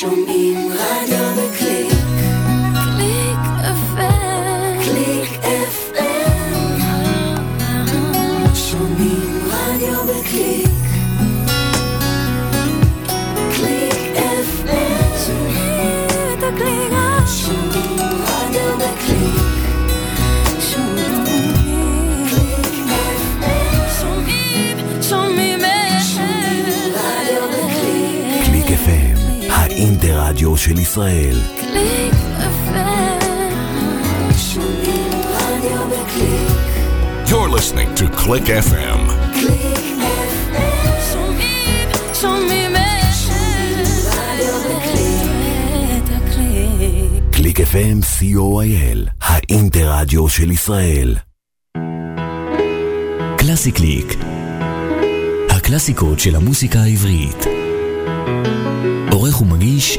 Show me Radio. של ישראל. קליק FM. שומעים רדיו בקליק. You're listening to Click FM. קליק FM. שומעים, שומעים. קליק FM, co.il, האינטרדיו של ישראל. קלאסי קליק. הקלאסיקות של המוסיקה העברית. עורך ומגיש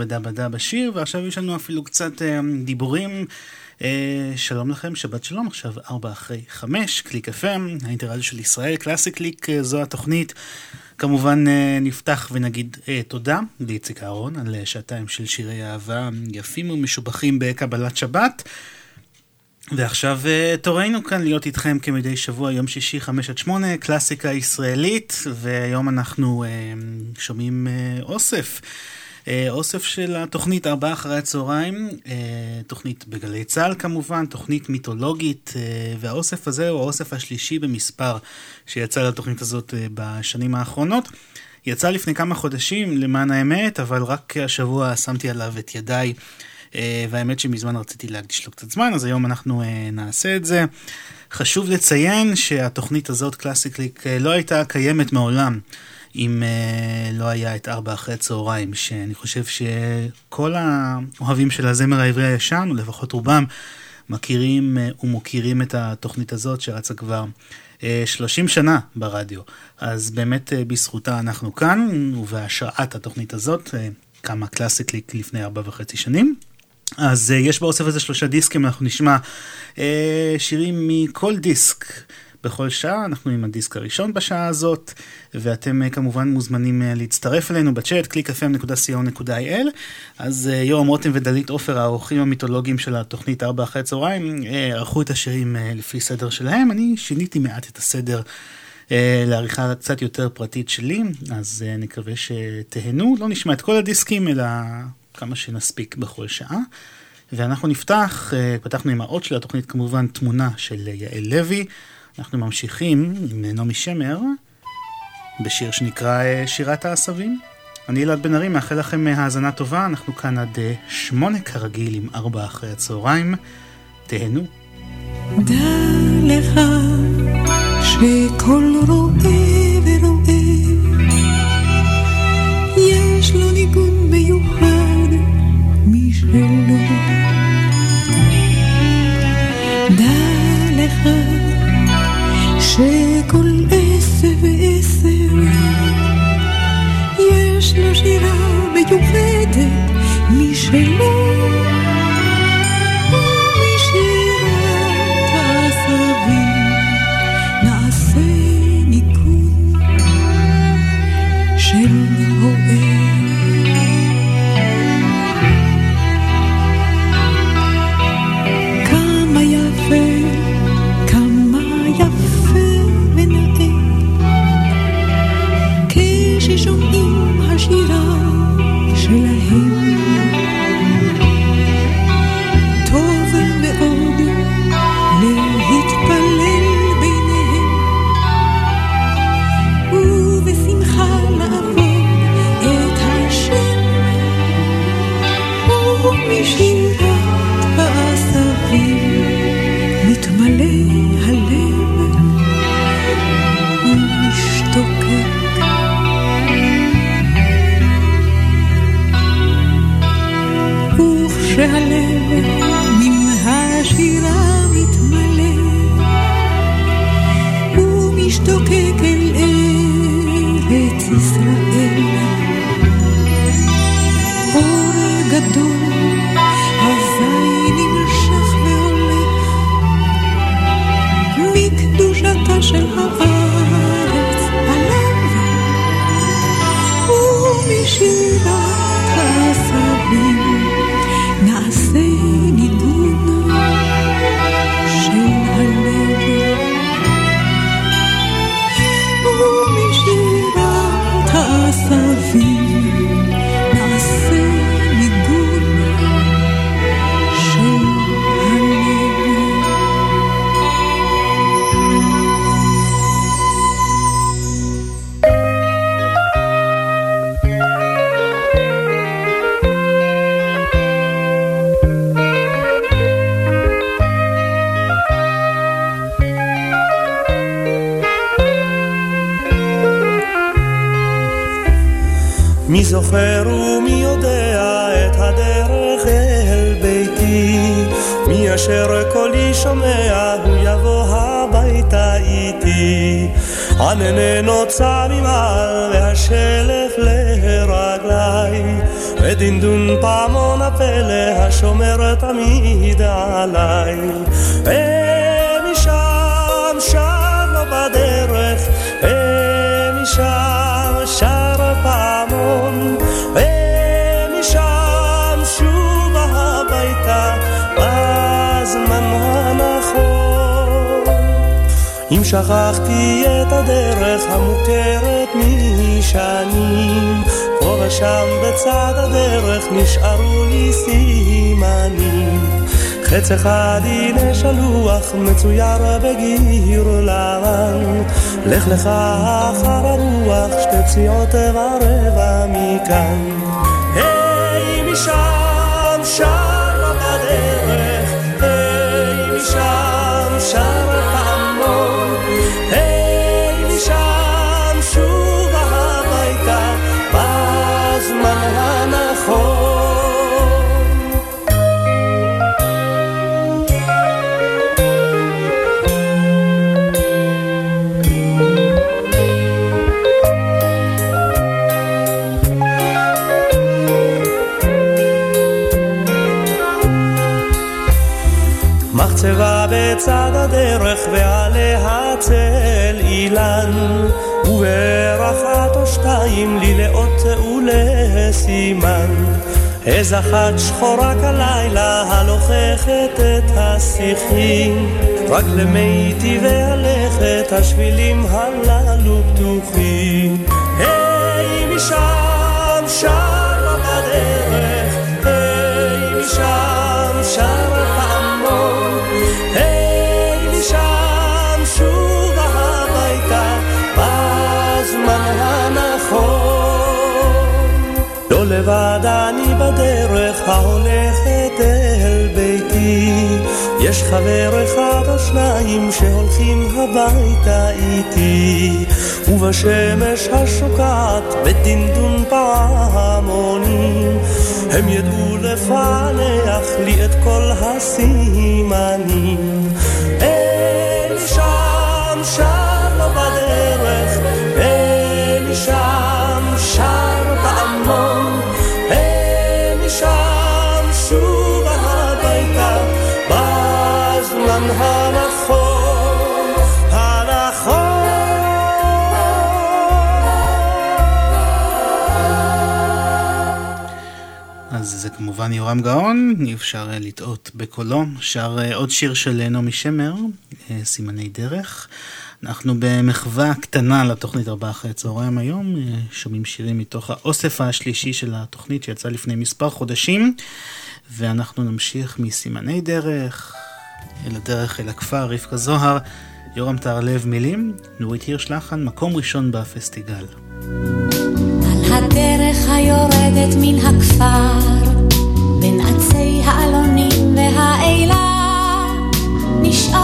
ודבה דה בשיר, ועכשיו יש לנו אפילו קצת אה, דיבורים. אה, שלום לכם, שבת שלום, עכשיו ארבע אחרי חמש, קליק FM, האינטרדיו של ישראל, קלאסי קליק, אה, זו התוכנית. כמובן אה, נפתח ונגיד אה, תודה לאיציק אהרון על שעתיים של שירי אהבה יפים ומשובחים בקבלת שבת. ועכשיו אה, תורנו כאן להיות איתכם כמדי שבוע, יום שישי, חמש עד שמונה, קלאסיקה ישראלית, והיום אנחנו אה, שומעים אה, אוסף. אה, אוסף של התוכנית ארבעה אחרי הצהריים, אה, תוכנית בגלי צה"ל כמובן, תוכנית מיתולוגית, אה, והאוסף הזה הוא האוסף השלישי במספר שיצא לתוכנית הזאת בשנים האחרונות. יצא לפני כמה חודשים למען האמת, אבל רק השבוע שמתי עליו את ידיי. והאמת שמזמן רציתי להקדיש לו קצת זמן, אז היום אנחנו נעשה את זה. חשוב לציין שהתוכנית הזאת, קלאסי קליק, אה, לא הייתה קיימת מעולם. אם uh, לא היה את ארבע אחרי צהריים, שאני חושב שכל האוהבים של הזמר העברי הישן, או לפחות רובם, מכירים uh, ומוקירים את התוכנית הזאת שרצה כבר uh, 30 שנה ברדיו. אז באמת uh, בזכותה אנחנו כאן, ובהשראת התוכנית הזאת uh, קמה קלאסי קליק לפני ארבע וחצי שנים. אז uh, יש באוסף הזה שלושה דיסקים, אנחנו נשמע uh, שירים מכל דיסק. בכל שעה, אנחנו עם הדיסק הראשון בשעה הזאת, ואתם uh, כמובן מוזמנים uh, להצטרף אלינו בצ'אט, www.clickfm.co.il. אז uh, יורם רותם ודלית עופר, האורחים המיתולוגיים של התוכנית 4 אחרי הצהריים, ערכו את השירים לפי סדר שלהם, אני שיניתי מעט את הסדר. לעריכה קצת יותר פרטית שלי, אז נקווה שתהנו. לא נשמע את כל הדיסקים, אלא כמה שנספיק בכל שעה. ואנחנו נפתח, אה, פתחנו עם האות של התוכנית כמובן תמונה של יעל לוי. אנחנו ממשיכים עם נעמי שמר בשיר שנקרא אה, שירת העשבים. אני אלעד בן ארי, מאחל לכם אה, האזנה טובה, אנחנו כאן עד שמונה כרגיל עם ארבע אחרי הצהריים. תהנו. דע לך שכל רואה believe. חץ אחד הנה שלוח מצויר בגיר לבן. לך לך אחר הרוח שתי פסיעות ורבע מכאן. היי משם אילן וברחת או שתיים לי לאות ולסימן. איזה אחת שחורה כלילה הלוככת את השיחים רק למי טבעי הלכת השבילים הללו פתוחים. היי משם שם בדרך יש חבר אחד או שניים שהולכים הביתה איתי ובשמש השוקעת בדינדון פעמונים. הם ידעו לפענח לי את כל הסימנים כמובן יורם גאון, אי אפשר אה, לטעות בקולו. שר אה, עוד שיר של נעמי שמר, אה, סימני דרך. אנחנו במחווה קטנה לתוכנית ארבעה אחרי הצהריים היום, אה, שומעים שירים מתוך האוסף השלישי של התוכנית שיצא לפני מספר חודשים, ואנחנו נמשיך מסימני דרך אל הדרך אל הכפר, רבקה זוהר, יורם טהרלב מילים, נורית הירש לחן, מקום ראשון בפסטיגל. הדרך היורדת מן הכפר, בין עצי האלונים והאלה, נשארו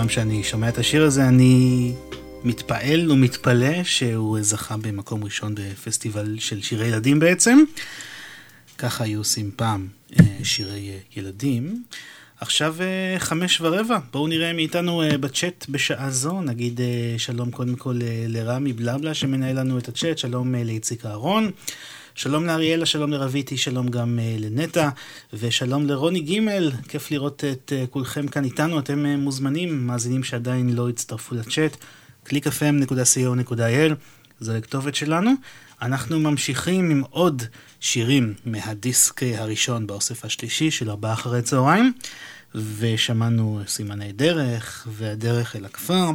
פעם שאני שומע את השיר הזה אני מתפעל ומתפלא שהוא זכה במקום ראשון בפסטיבל של שירי ילדים בעצם. ככה היו עושים פעם אה, שירי ילדים. עכשיו חמש ורבע, בואו נראה מאיתנו בצ'אט בשעה זו, נגיד שלום קודם כל לרמי בלבלה שמנהל לנו את הצ'אט, שלום לאיציק אהרון. שלום לאריאלה, שלום לרביטי, שלום גם uh, לנטע, ושלום לרוני ג', כיף לראות את uh, כולכם כאן איתנו, אתם uh, מוזמנים, מאזינים שעדיין לא הצטרפו לצ'אט, www.clickfm.co.il, זו הכתובת שלנו. אנחנו ממשיכים עם עוד שירים מהדיסק הראשון באוסף השלישי של ארבעה אחרי צהריים, ושמענו סימני דרך, והדרך אל הכפר.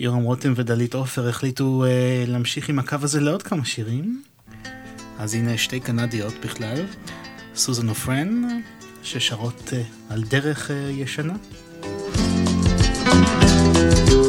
יורם רותם ודלית עופר החליטו uh, להמשיך עם הקו הזה לעוד כמה שירים. אז הנה שתי קנדיות בכלל, סוזן אופרן, ששרות uh, על דרך uh, ישנה. רק סמל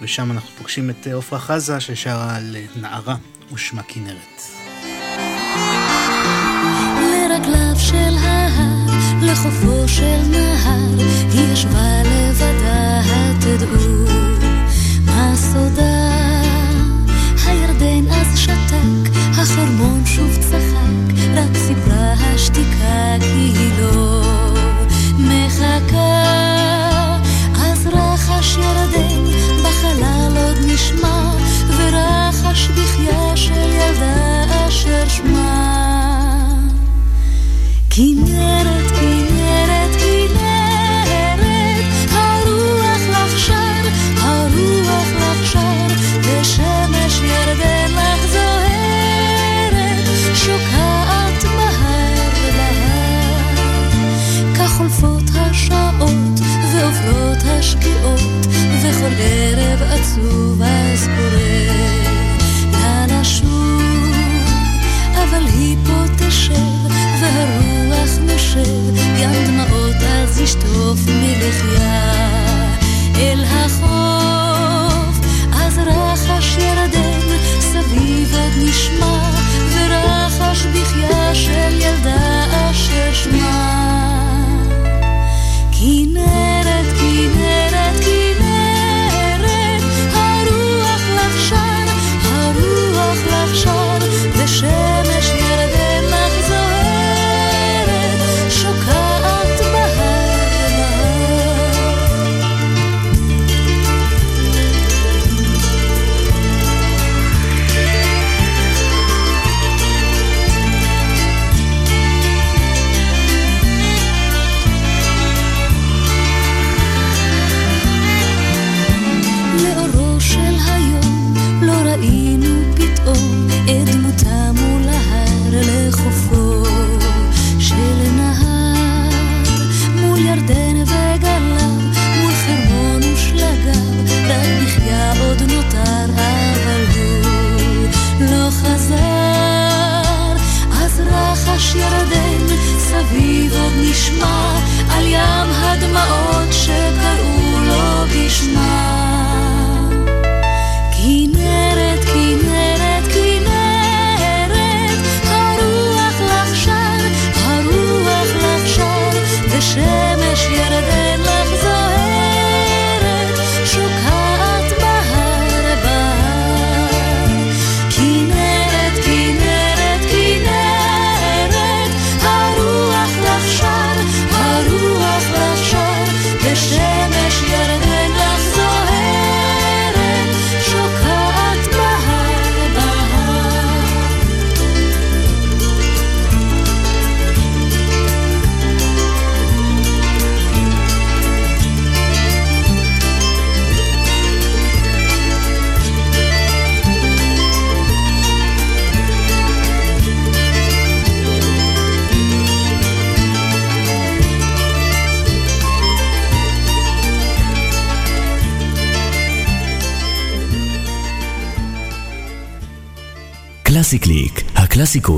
ושם אנחנו פוגשים את אה, עפרה חזה ששרה על אה, נערה ושמה כנרת. לרגליו של ההר, לחופו של נהר, היא ישבה ל...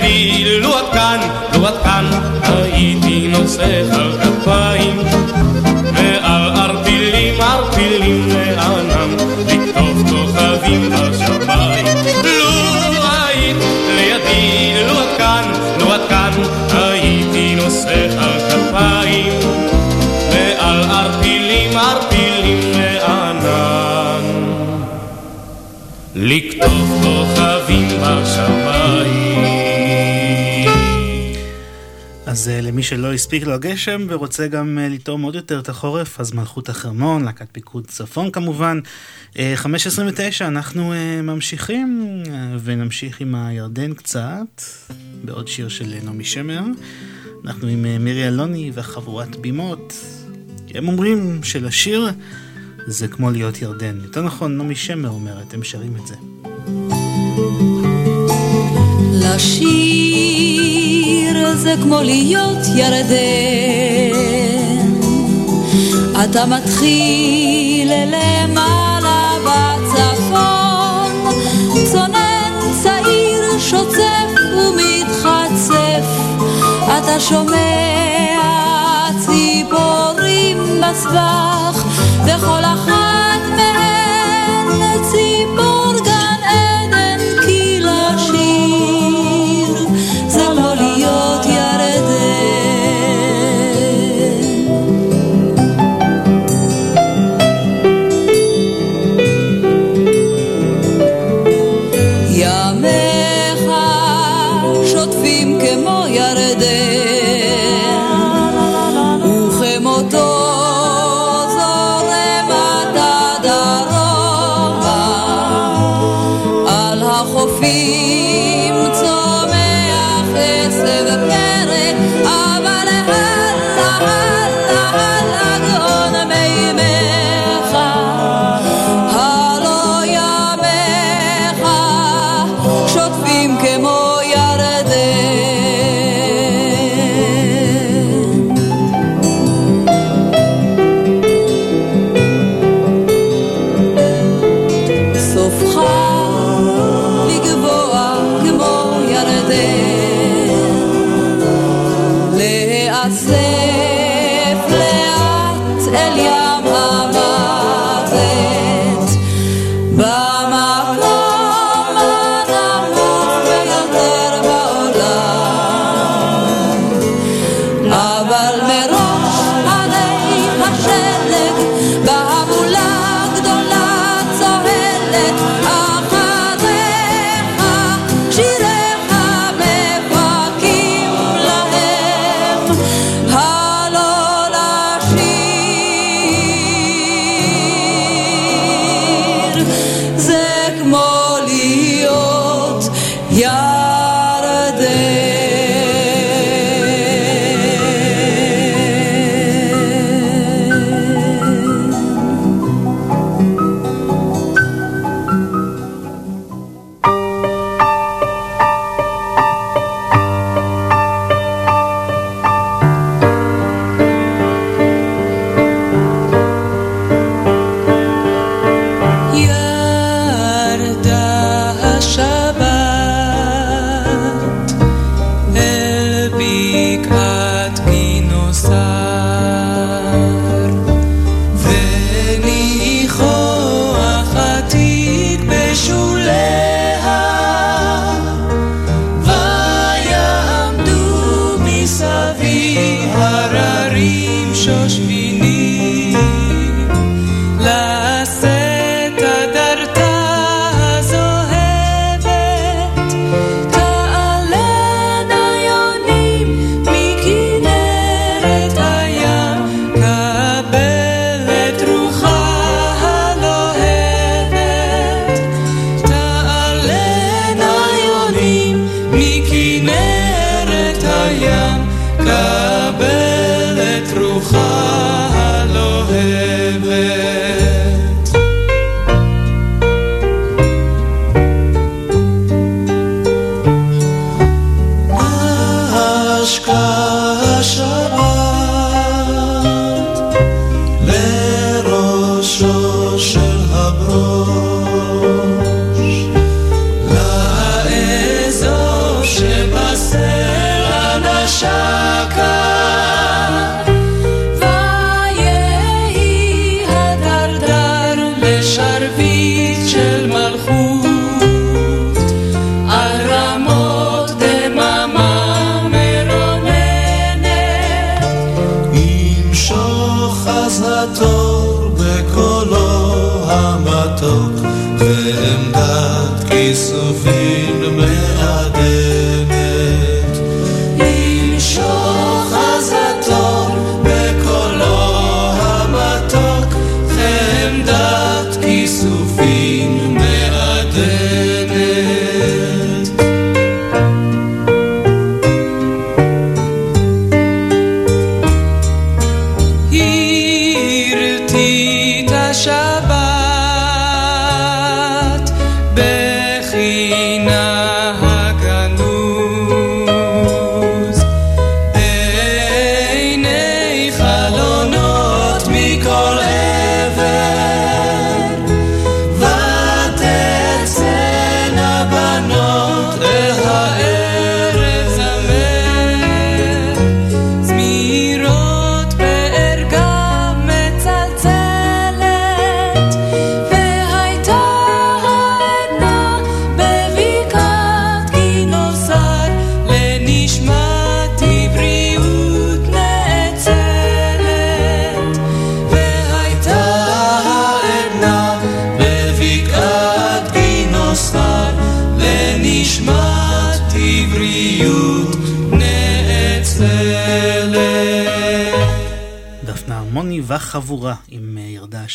לידי לו את כאן לו את כאן הייתי נוסך על כפיים. ועל ערפילים ערפילים לענם לקטוף כוכבים בשמיים. לו היית לידי לו את כאן לו את כאן הייתי נוסך על כפיים. ועל ערפילים ערפילים לענן לקטוף כוכבים בשמיים אז uh, למי שלא הספיק לו הגשם ורוצה גם uh, לטעום עוד יותר את החורף, אז מלכות החרמון, להקת פיקוד צפון כמובן. Uh, 5.29 אנחנו uh, ממשיכים ונמשיך עם הירדן קצת, בעוד שיר של נעמי שמר. אנחנו עם מירי אלוני וחבורת בימות. הם אומרים שלשיר זה כמו להיות ירדן. יותר נכון, נעמי שמר אומרת, הם שרים את זה. לשיר זה כמו להיות ירדן. אתה מתחיל למעלה בצפון צונן צעיר שוצף ומתחצף. אתה שומע ציפורים בסבך וכל אחת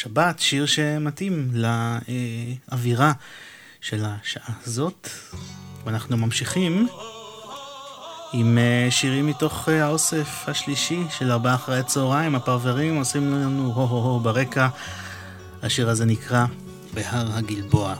שבת, שיר שמתאים לאווירה של השעה הזאת. ואנחנו ממשיכים עם אה, שירים מתוך אה, האוסף השלישי של ארבעה אחרי הצהריים, הפרברים עושים לנו הו הו הו ברקע. השיר הזה נקרא בהר הגלבוע.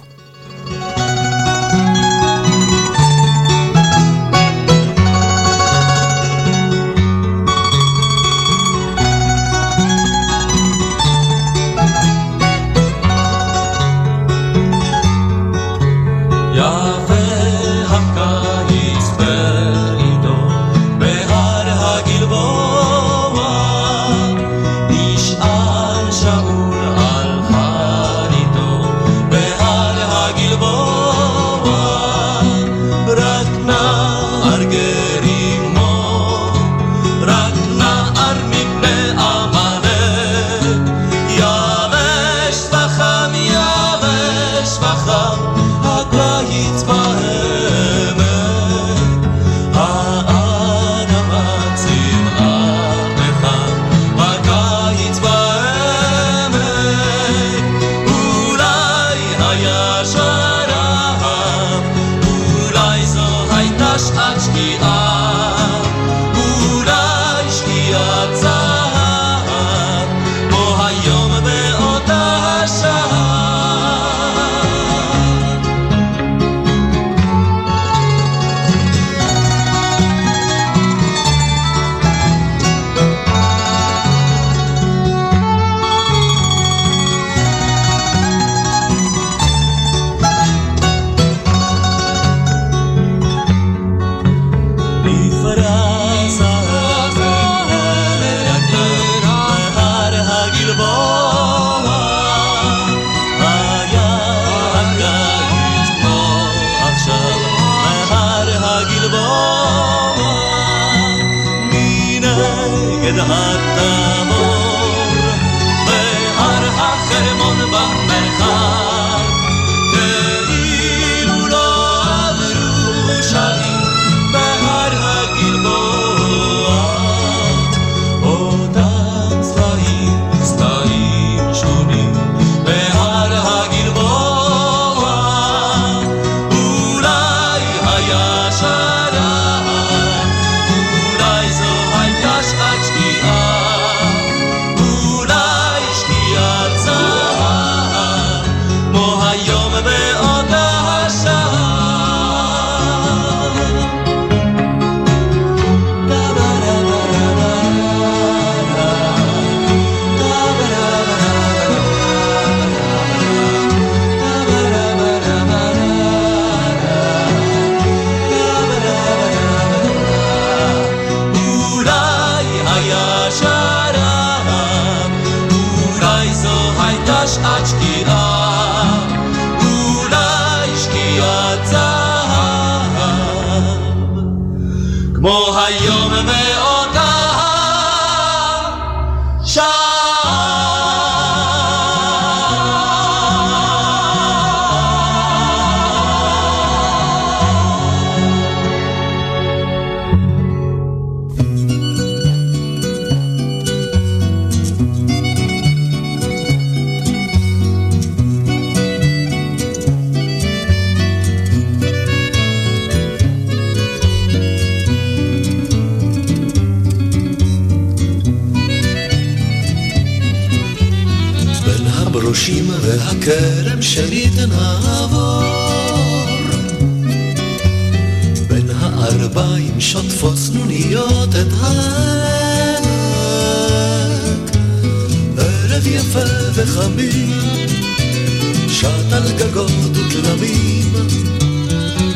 גגות ותלמים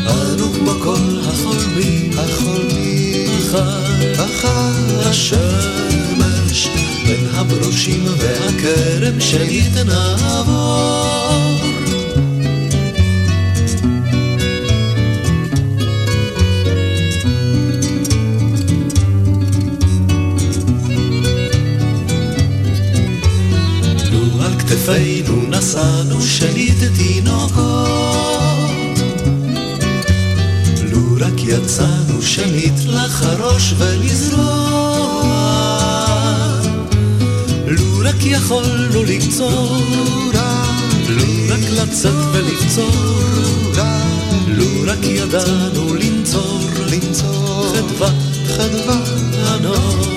אנו כמו כל החולמים. החולמים. אחר השמש בין הברושים והכרם שהתנעבור לו כתפינו נשאנו שליט תינוקות. לו רק יצאנו שנית לחרוש ולזרוע. לו רק יכולנו לקצור, לו רק לצאת ולקצור, לו רק ידענו לנצור, חדווה, חדווה הנוער, לו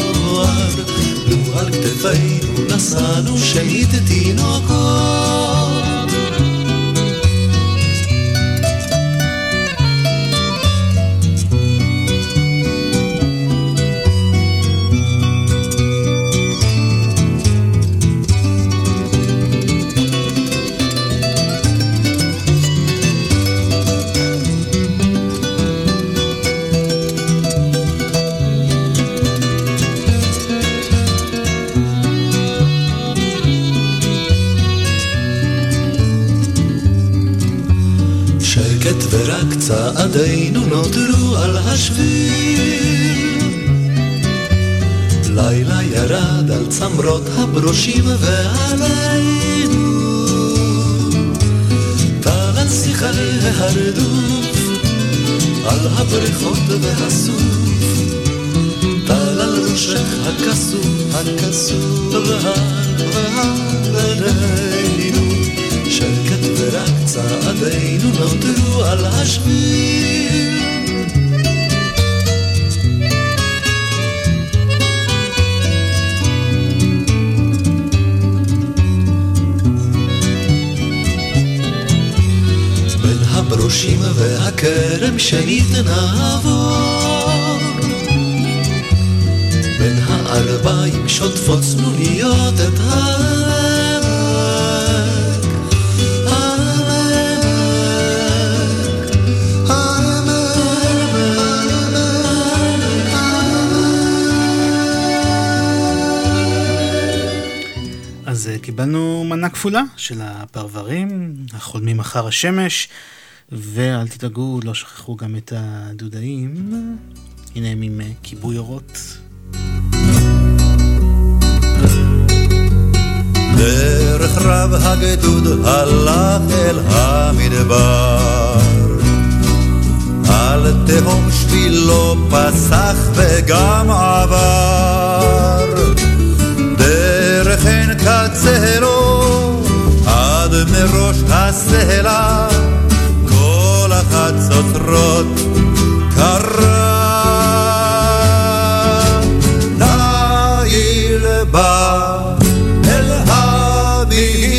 על כתפינו נשאנו שנית תינוקות. השביל. לילה ירד על צמרות הברושים ועלינו. טל על שיחי ההרדוף, על הבריכות והסוף. טל על ראשך הכסוף, הכסוף, והר, והר עלינו. שקט ורק צעדינו נותרו על השביל. והכרם שנית נעבור בין הערביים שוטפות צנוניות את העמק. אז אה, קיבלנו מנה כפולה של הפרברים, החולמים אחר השמש, ואל תדאגו, לא שכחו גם את הדודאים. הנה הם עם אה, כיבוי אורות. דרך רב הגדוד הלך אל המדבר על תהום שבילו פסח וגם עבר דרך עין קצרו עד מראש הסלע החצוצרות קרה ליל בא אל המדבר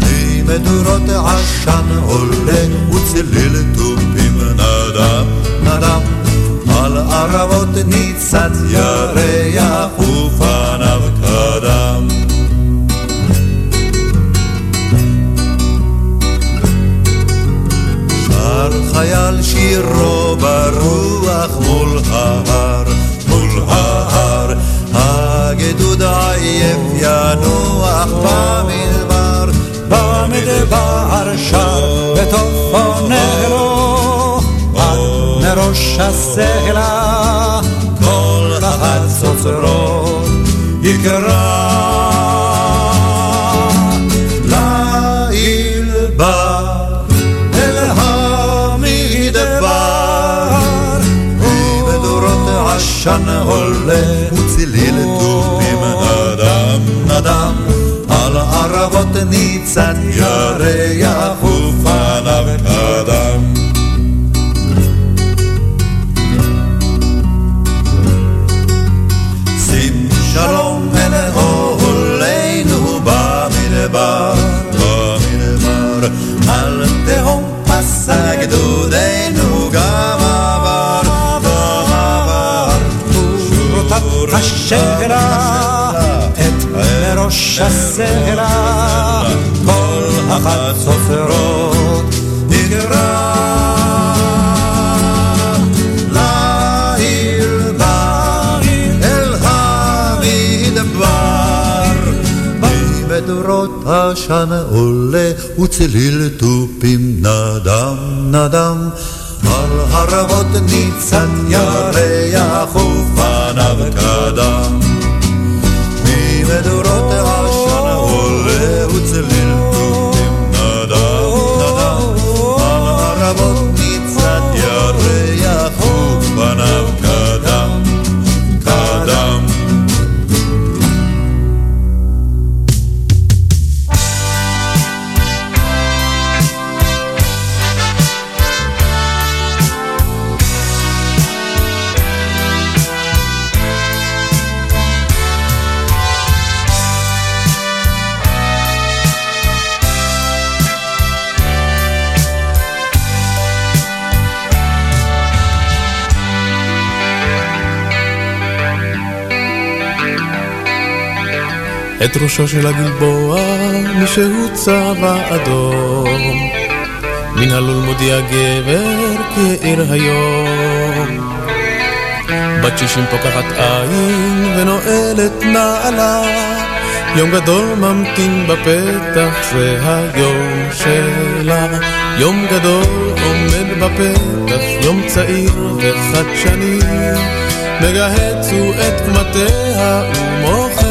ממדורות עשן עולה וצליל תופים נדם נדם. על ערבות ניצת ירח מראש הסלע, כל החצוצרות יקרא. ליל בא אל המדבר, ובדורות עשן עולה, וצליל תופים נדם נדם, על ערבות ניצת ירח בראש הסלע, כל אחת סופרות נגרע. מדורות עשן עולה וצליל תופים נדם נדם על הרבות ניצן ירח את ראשו של הגלבוע, מישהו צבע אדום. מן הלול מודיע גבר, כי היום. בת שישים פוקחת עין ונועלת נעלה, יום גדול ממתין בפתח, זה היום שלה. יום גדול עומד בפתח, יום צעיר וחדשני, מגהצו את מטיה ומוח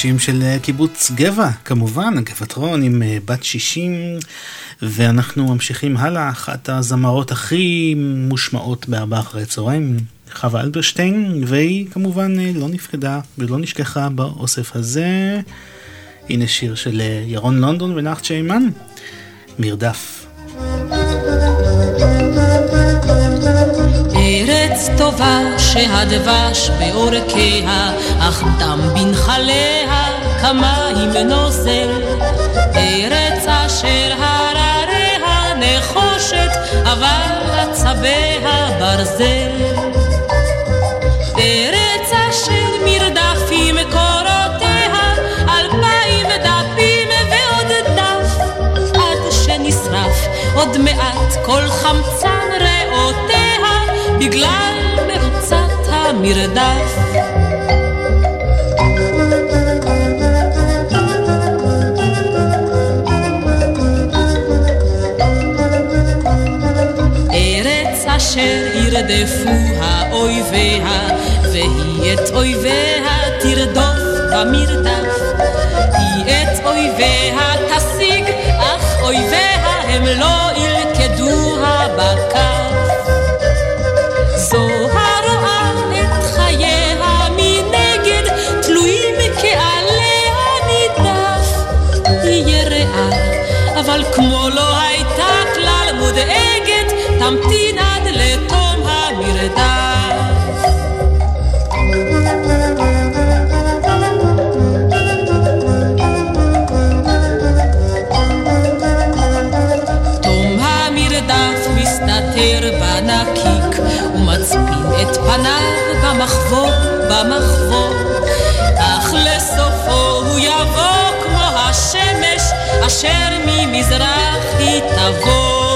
60 של אה, קיבוץ גבע, כמובן, גבעת רון עם אה, בת 60, ואנחנו ממשיכים הלאה, אחת הזמרות הכי מושמעות בארבע אחרי הצהריים, חווה אלברשטיין, והיא כמובן אה, לא נפקדה ולא נשכחה באוסף הזה. הנה שיר של ירון לונדון ונחת שיימן, מרדף. טובה שהדבש בעורקיה, אך דם בנחליה כמים נוזל. ארץ אשר הרריה נחושת, אבל עצביה ברזל. ארץ אשר מרדפים קורותיה, אלפיים דפים ועוד דף, עד שנשרף עוד מעט כל חמצן ריאותיה, בגלל המרדף. ארץ אשר ירדפוה אויביה, והיא את אויביה תרדוף במרדף. היא את אויביה תשיג, אך אויביה הם לא ילכדוה בכף. אבל כמו לא הייתה כלל מודאגת, תמתין עד לתום המרדף. תום המרדף מסתתר בנקיק ומצפין את פניו במחבור, במחבור אך לסופו הוא יבוא אשר ממזרח היא תבוא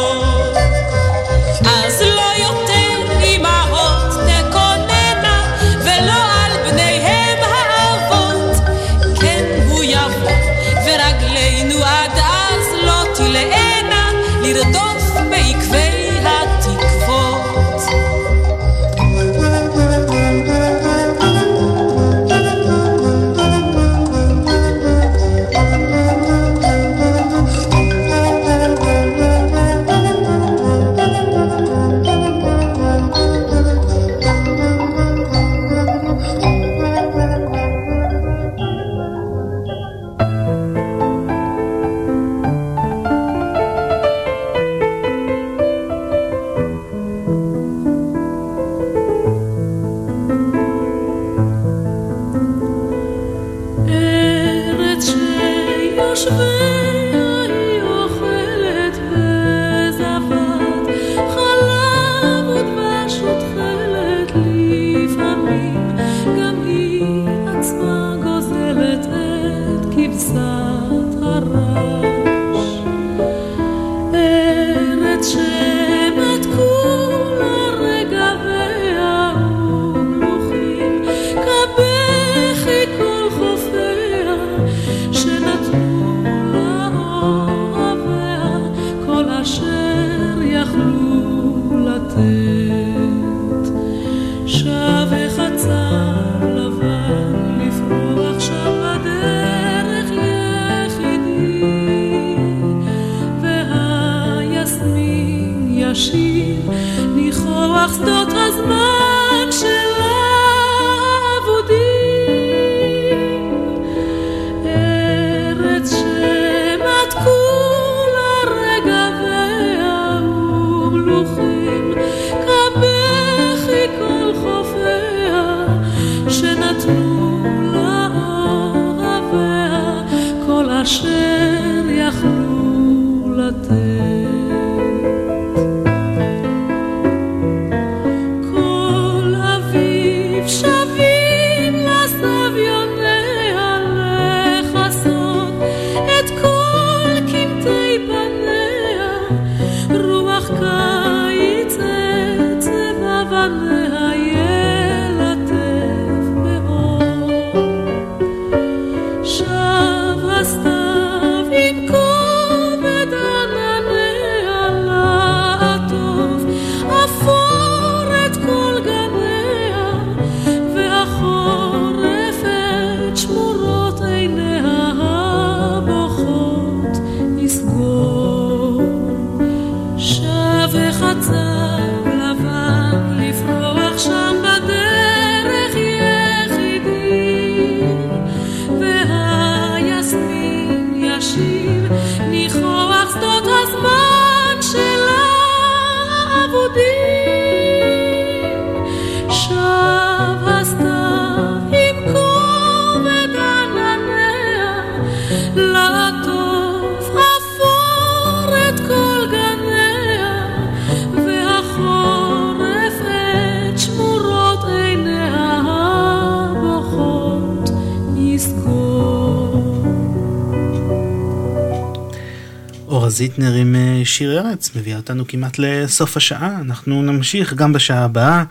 זיטנר עם אה, שיר ארץ מביאה אותנו כמעט לסוף השעה. אנחנו נמשיך גם בשעה הבאה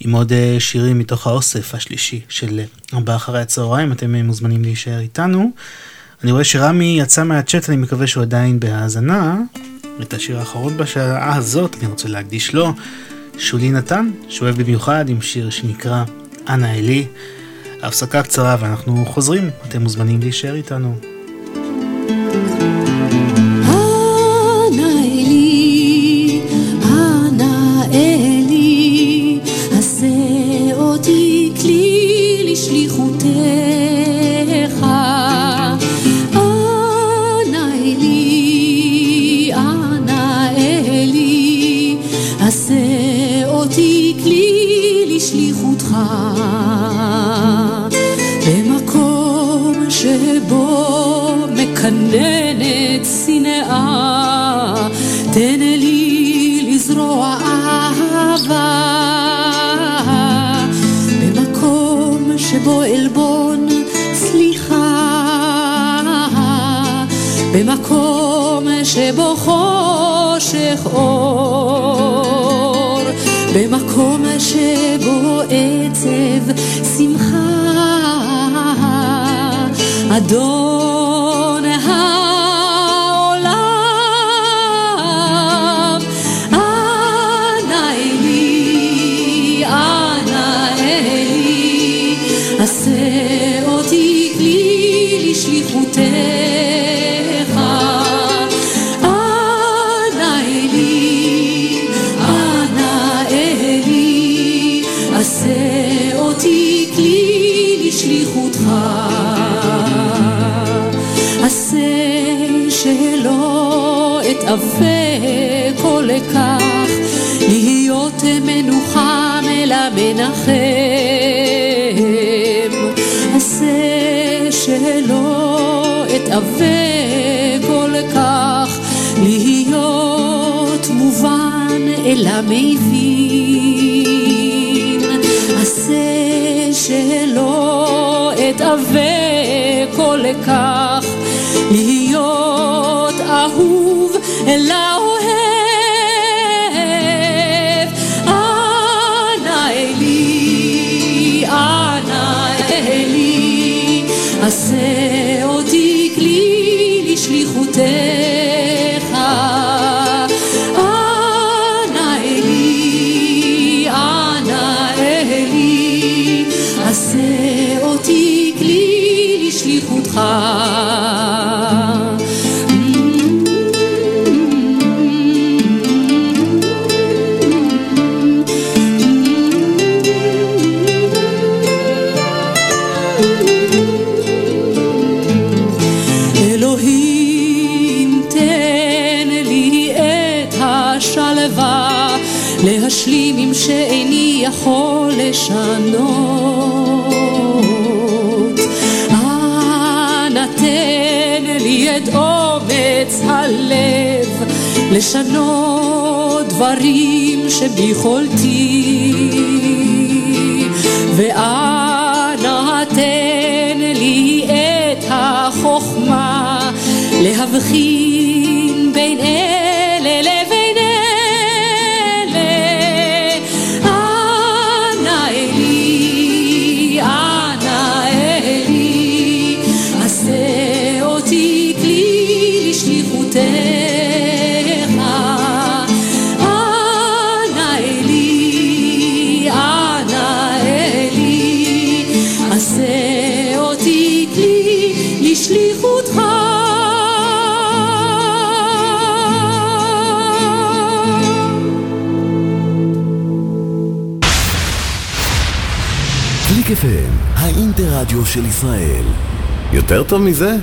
עם עוד אה, שירים מתוך האוסף השלישי של ארבעה אחרי הצהריים. אתם מוזמנים להישאר איתנו. אני רואה שרמי יצא מהצ'אט, אני מקווה שהוא עדיין בהאזנה. את השיר האחרון בשעה הזאת אני רוצה להקדיש לו. שולי נתן, שאוהב במיוחד עם שיר שנקרא אנא אלי. הפסקה קצרה ואנחנו חוזרים, אתם מוזמנים להישאר איתנו. במקום שבו חושך אור, במקום שבו עצב שמחה. אדון שלא אתאווה כל כך, להיות מנוחם אל המנחם. עשה שלא אתאווה כל כך, להיות מובן אל המבין. עשה שלא אתאווה כל כך, אל לשנות. אנא תן לי את אומץ הלב לשנות דברים שביכולתי. ואנא תן לי את החוכמה להבחין האינטרדיו של ישראל. יותר טוב מזה?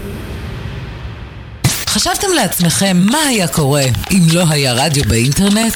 חשבתם לעצמכם מה היה קורה אם לא היה רדיו באינטרנט?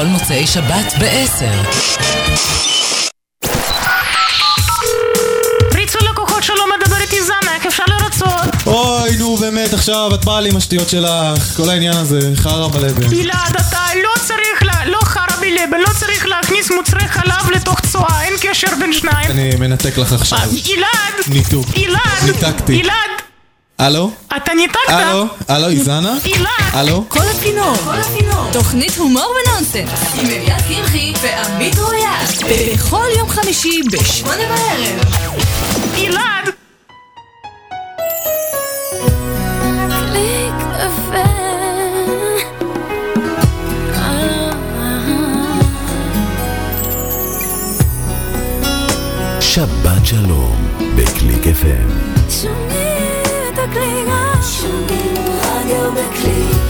בכל מוצאי שבת ב-10. פריצו לקוחות שלא מדבר איתי זנה, איך אפשר לרצות? אוי, נו באמת, עכשיו את באה לי עם השטויות שלך, כל העניין הזה, חרא בלבן. גלעד, אתה לא צריך, לה, לא חרא בלבן, לא צריך להכניס מוצרי חלב לתוך צואה, אין קשר בין שניים. אני מנתק לך עכשיו. גלעד! ניתוק. גלעד! ניתקתי. גלעד! הלו? אתה ניתקת! הלו? הלו, איזנה? גלעד! הלו? כל תוכנית הומור ונונסנס, עם אליעד קמחי ועמית רויאל, בכל יום חמישי בשמונה בערב. גלעד! שבת שלום בקליק FM. שומעים את הקליקה, שומעים רדיו בקליק,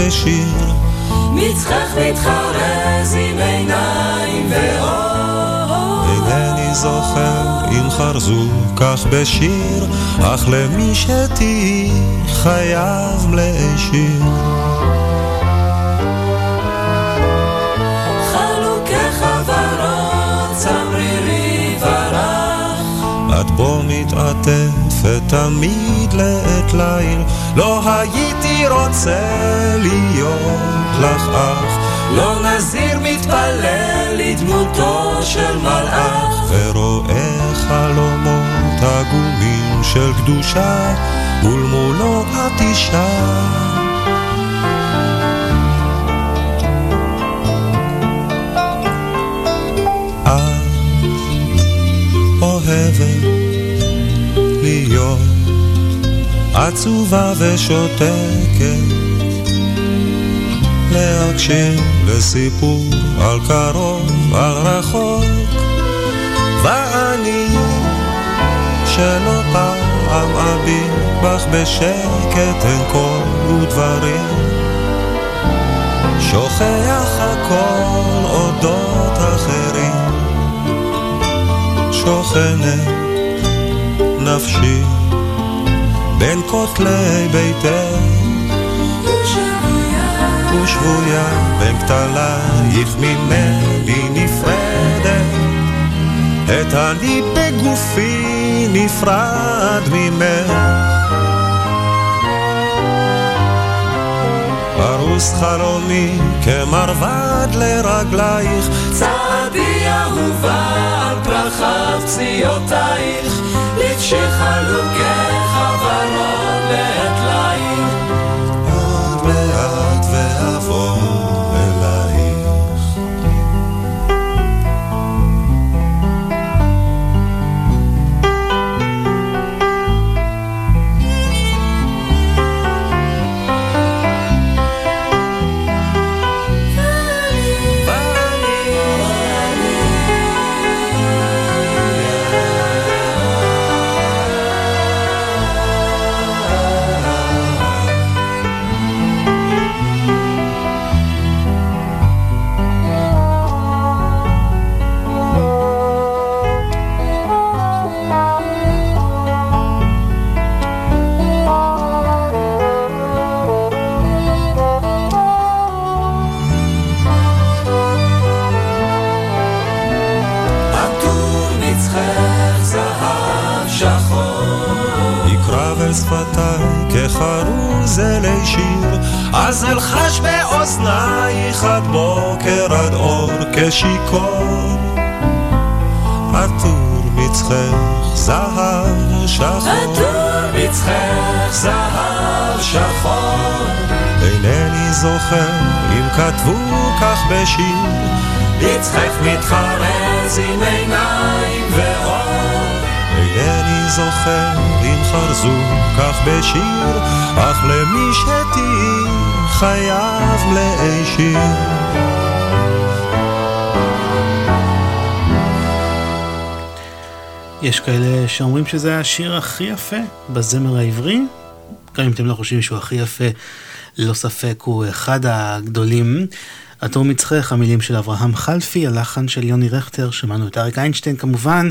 בשיר. מצחך מתחרז עם עיניים ואור. אינני זוכר אם חרזו כך בשיר אך למי שתהי חייב להשאיר מתעטפת תמיד לעת ליל. לא הייתי רוצה להיות לך אח. לא נזיר מתפלל לדמותו של מלאך. ורואה חלומות עגומים של קדושה ולמולו את אישה עצובה ושותקת. להקשיב לסיפור על קרוב, על רחוק. ואני שלא פעם אביט בך בשקט אין קול ודברים. שוכח הכל אודות אחרים. שוכנת נפשי בין כותלי ביתך ושבויה בין כתלייך ממני נפרדת. את אני בגופי נפרד ממך. פרוס חלומי כמרבד לרגלייך. צעדי אהובה על פרחת פציעותייך שחלוקיך ורוד כחרוז אלי שיר, אז אלחש באוזנייך עד בוקר עד אור כשיכור. עטור מצחך זהב שחור. עטור מצחך זהב שחור. אינני זוכר אם כתבו כך בשיר. מצחך מתחרז עם. אינני זוכר אם חרזו כך בשיר, אך למי שתהי חייב להישיר. יש כאלה שאומרים שזה השיר הכי יפה בזמר העברי, גם אם אתם לא חושבים שהוא הכי יפה, ללא ספק הוא אחד הגדולים. עטור מצחך, המילים של אברהם חלפי, הלחן של יוני רכטר, שמענו את אריק איינשטיין כמובן.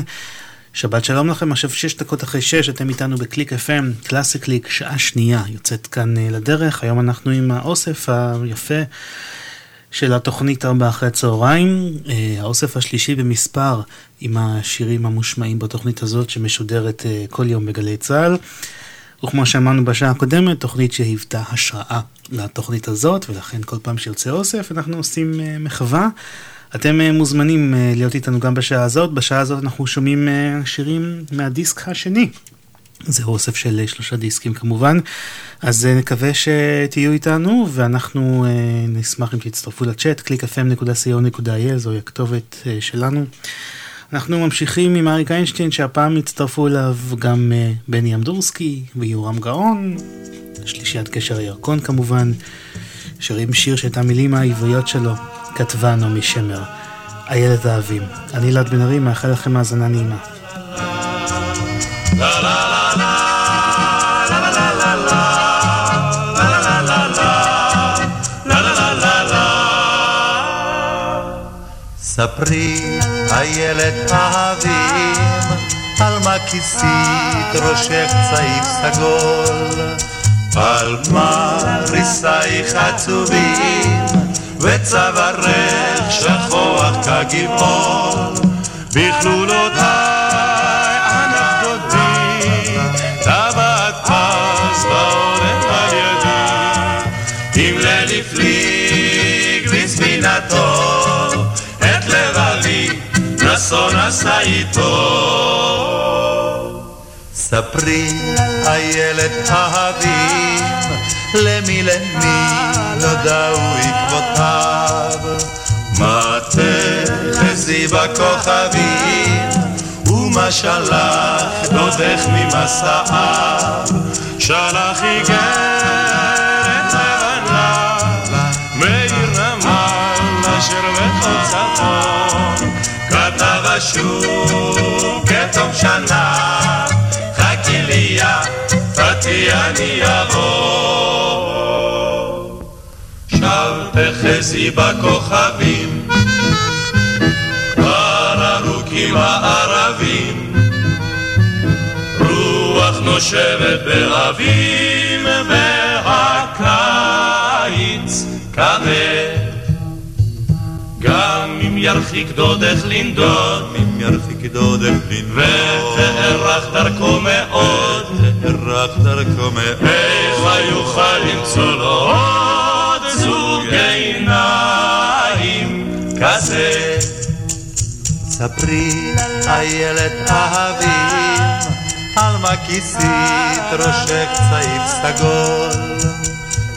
שבת שלום לכם, עכשיו שש דקות אחרי שש, אתם איתנו בקליק FM, קלאסי קליק, שעה שנייה, יוצאת כאן uh, לדרך. היום אנחנו עם האוסף היפה של התוכנית ארבע אחרי הצהריים, uh, האוסף השלישי במספר עם השירים המושמעים בתוכנית הזאת, שמשודרת uh, כל יום בגלי צה"ל. וכמו שאמרנו בשעה הקודמת, תוכנית שהיוותה השראה לתוכנית הזאת, ולכן כל פעם שיוצא אוסף אנחנו עושים מחווה. אתם uh, מוזמנים uh, להיות איתנו גם בשעה הזאת, בשעה הזאת אנחנו שומעים uh, שירים מהדיסק השני. זה אוסף של שלושה דיסקים כמובן, אז נקווה שתהיו איתנו, ואנחנו נשמח אם תצטרפו לצ'אט, www.clickfm.co.il, זוהי הכתובת שלנו. אנחנו ממשיכים עם אריק איינשטיין, שהפעם הצטרפו אליו גם בני אמדורסקי ויורם גאון, שלישיית קשר הירקון כמובן, שרים שיר שאת המילים העבריות שלו כתבה נעמי שמר, איילת האבים. אני אלעד בן ארי, מאחל לכם האזנה נעימה. ספרי, איילת האבים, על מה כיסית ראשך צעיף סגול, על מה ריסייך עצובים, וצווארך שכוח כגבעול, בכלולותיי ענף דודי, טבעת פז בעורף על ידי, אם ליל הפליג בספינתו, את לבבי נסון עשה איתו. ספרי, איילת אהבים, למי למי נודעו עקבותיו. מה תחזי בכוכבים, ומה שלח דודך ממסעיו. שלח איגרת לבנה, מאיר נמל אשר בחוצתו. כתב אשור כתום שנה, חכי לי יפתי אני אבוא. תחזי בכוכבים, כבר ארוכים הערבים, רוח נושבת באביב והקיץ כבד. גם אם ירחיק דודך לנדוד, אם ירחיק דודך לנדוד, ותארך דרכו מאוד, תארך דרכו מאוד, איך יוכל למצוא לו עוד כזה? ספרי, איילת אהבים, על מה כיסית ראשך צעיף סגול?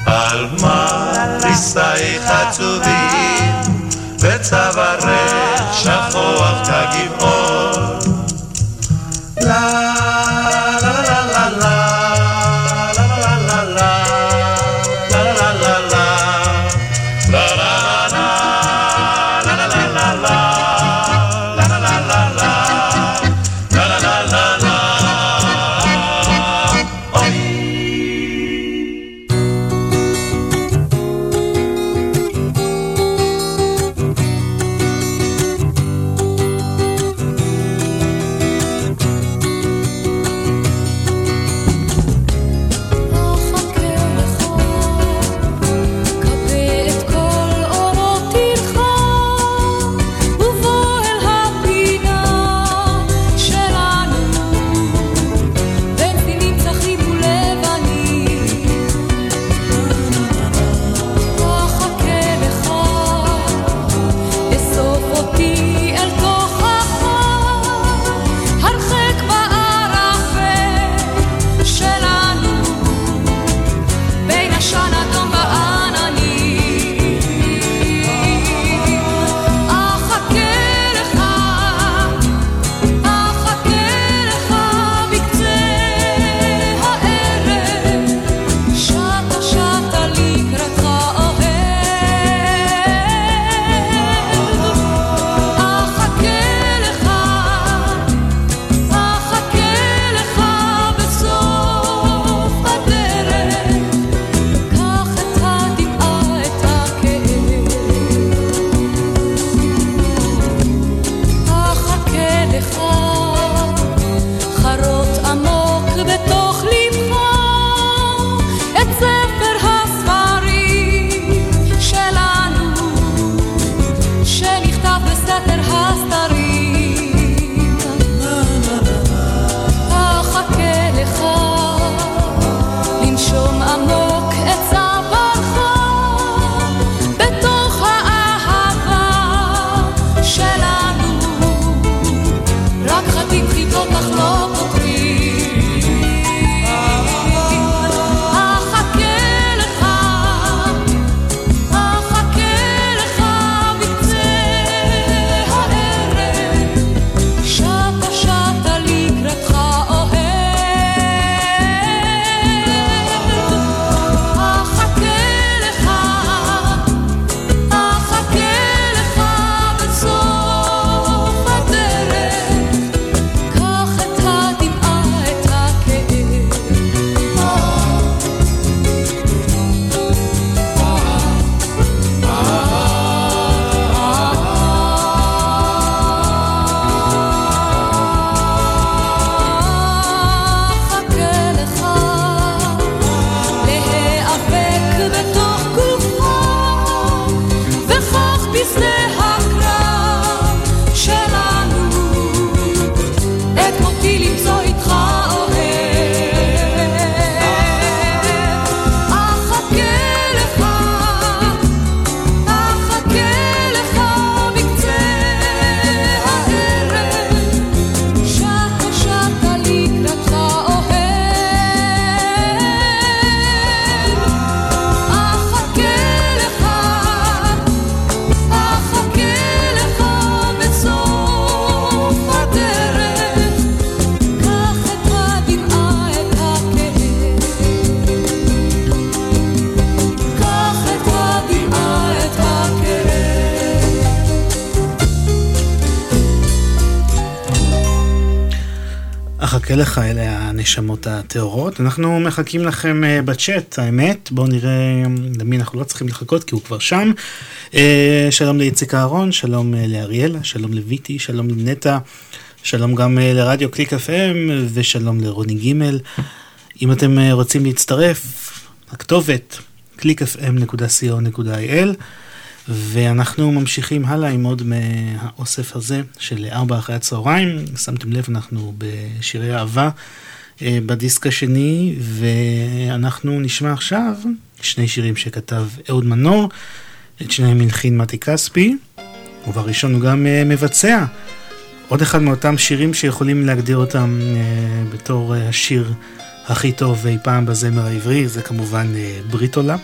על מה ריסייך עצובים, וצווארך שכוח כגבעול? לה מחכה לך, אלה הנשמות הטהורות. אנחנו מחכים לכם אה, בצ'אט, האמת. בואו נראה למי אנחנו לא צריכים לחכות, כי הוא כבר שם. אה, שלום לאיציק אהרון, שלום אה, לאריאלה, שלום לויטי, שלום לנטע, שלום גם אה, לרדיו קליק FM, ושלום לרוני ג'. אם אתם אה, רוצים להצטרף, הכתובת clickfm.co.il ואנחנו ממשיכים הלאה עם עוד מהאוסף הזה של ארבע אחרי הצהריים. שמתם לב, אנחנו בשירי אהבה אה, בדיסק השני, ואנחנו נשמע עכשיו שני שירים שכתב אהוד מנור, את שניהם הלחין מתי כספי, ובראשון הוא גם אה, מבצע. עוד אחד מאותם שירים שיכולים להגדיר אותם אה, בתור אה, השיר הכי טוב אי פעם בזמר העברי, זה כמובן אה, בריטולה.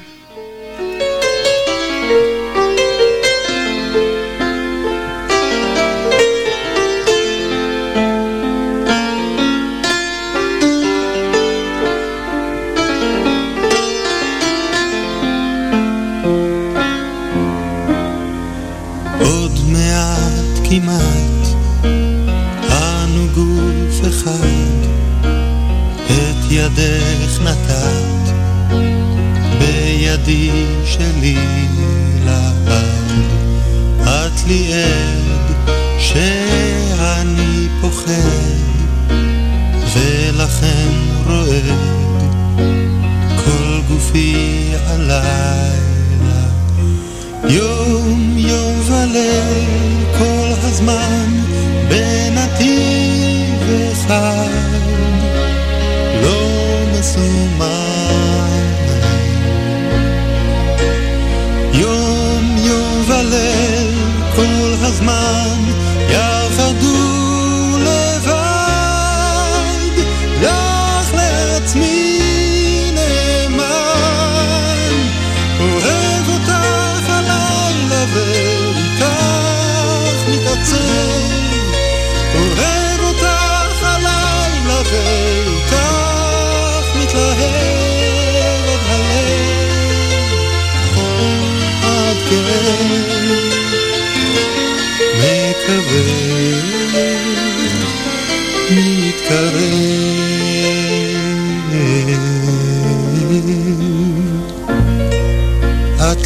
שלי לעד. את לי עד שאני פוחד, ולכן רועד כל גופי עליי. יום יום וליל כל הזמן בנתיב אחד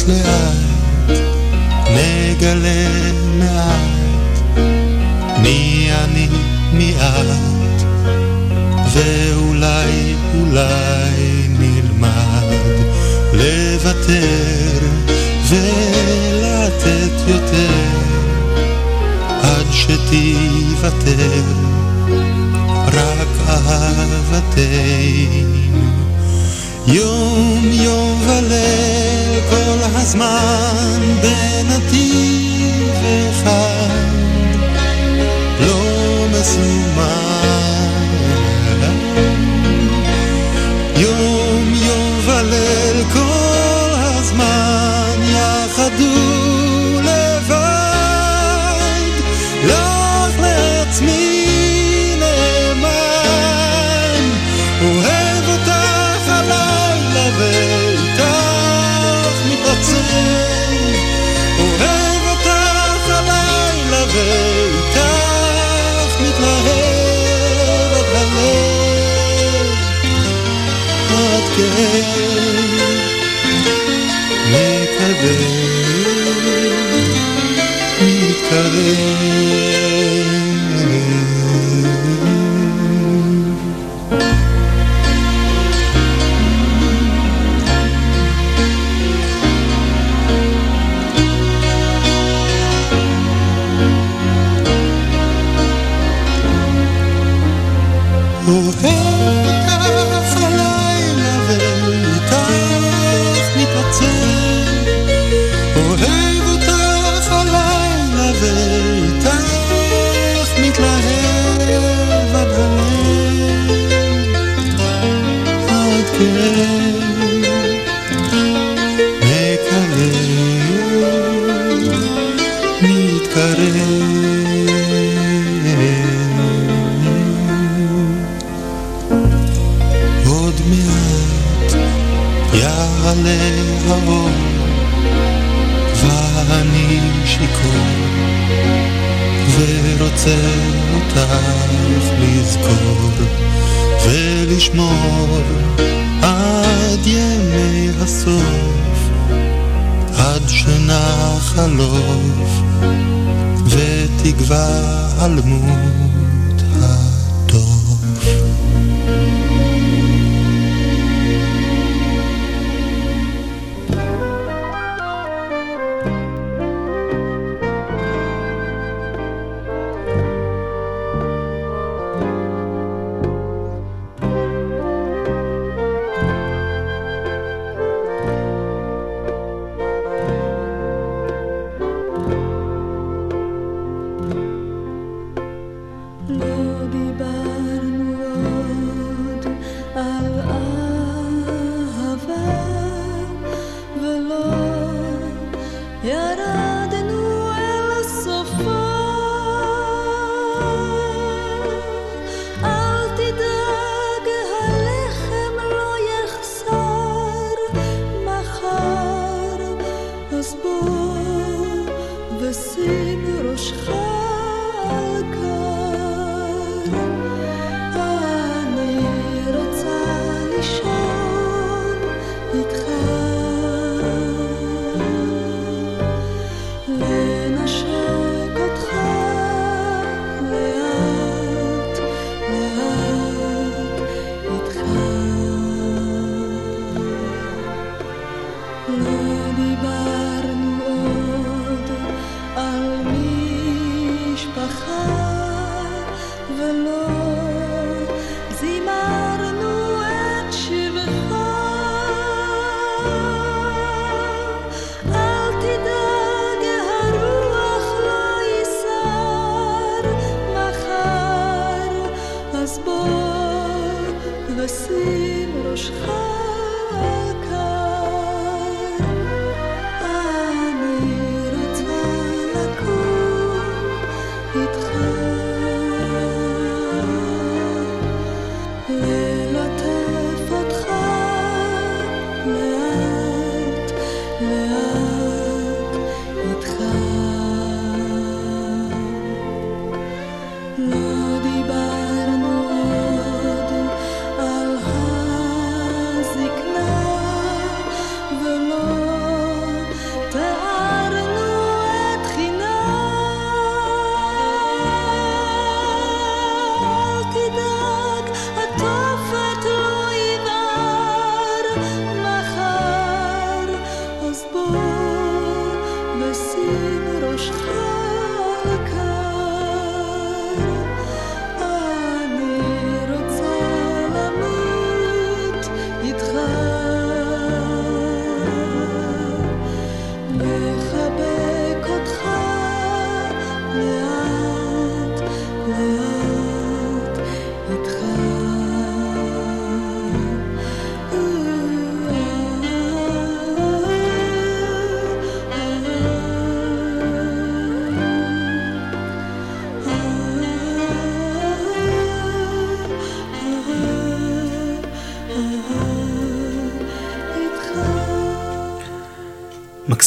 את לאט נגלה מעט מי אני מי את ואולי אולי נלמד לוותר ולתת יותר עד שתיוותר רק אהבתנו יום יום וליל כל הזמן בנתיב אחד לא מסומן Yeah. par moon.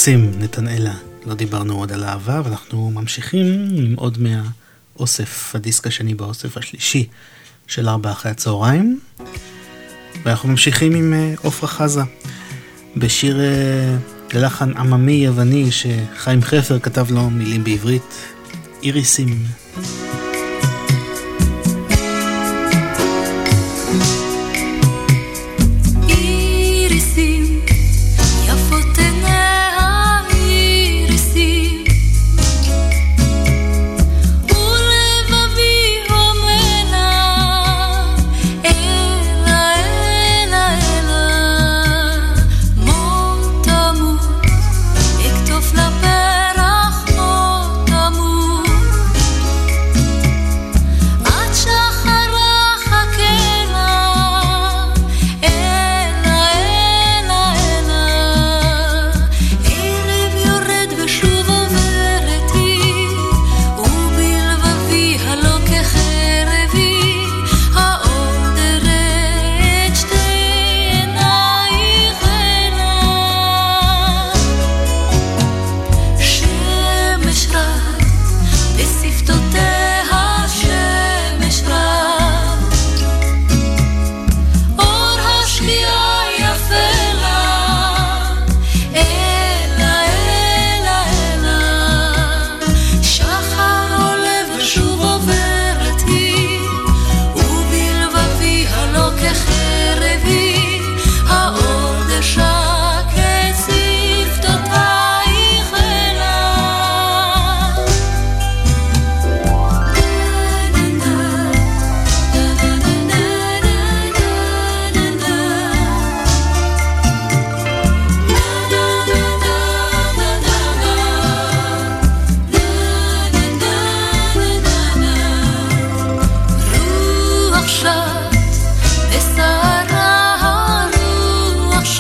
מקסים, נתנאלה. לא דיברנו עוד על אהבה, אנחנו ממשיכים עם עוד מהאוסף, הדיסק השני באוסף השלישי של ארבע אחרי הצהריים. ואנחנו ממשיכים עם אה, עופרה חזה, בשיר אה, ללחן עממי יווני שחיים חפר כתב לו מילים בעברית, איריסים.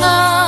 amar.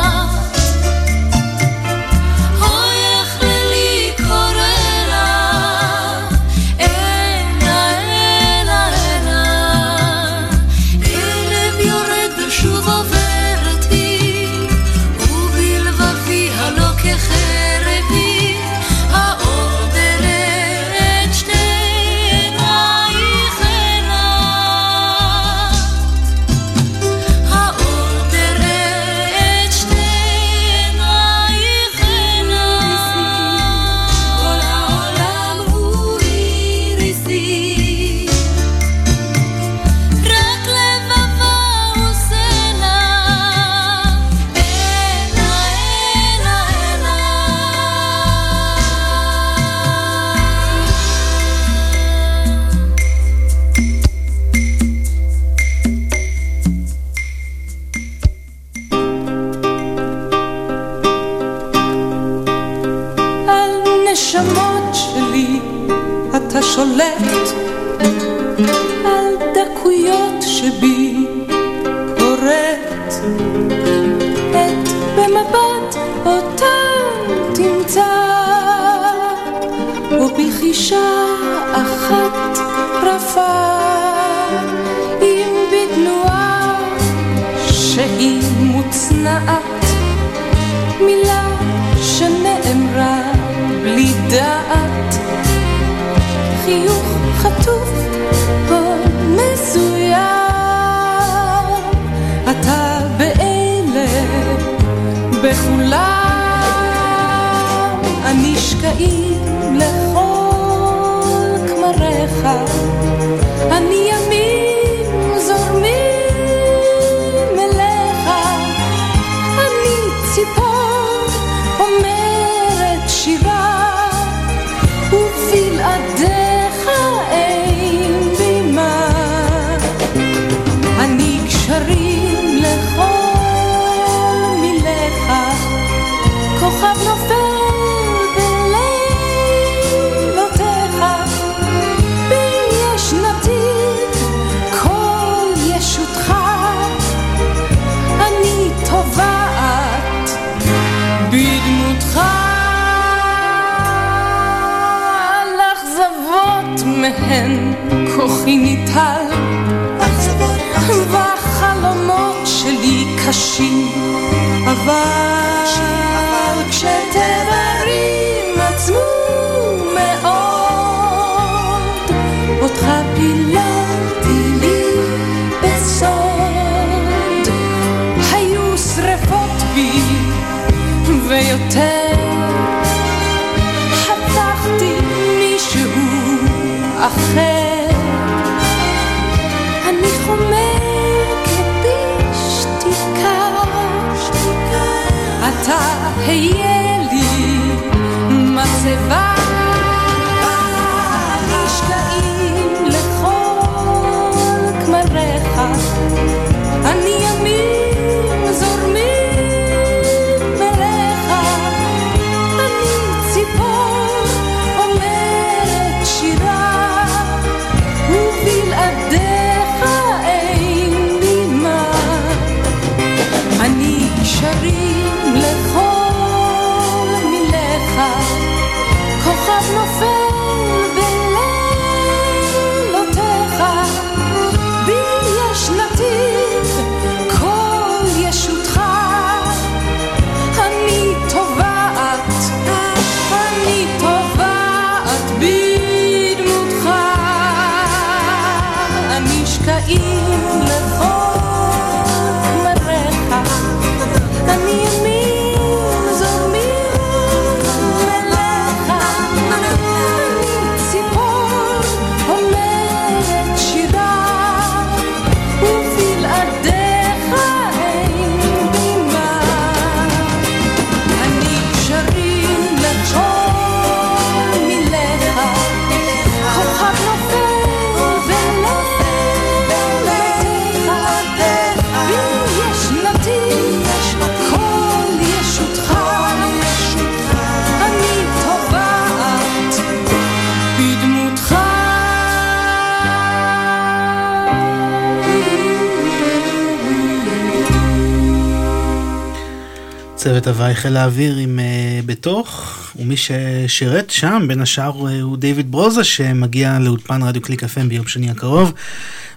חיל האוויר עם אה, בתוך, ומי ששירת שם בין השאר אה, הוא דיוויד ברוזה שמגיע לאולפן רדיו קליק FM ביום שני הקרוב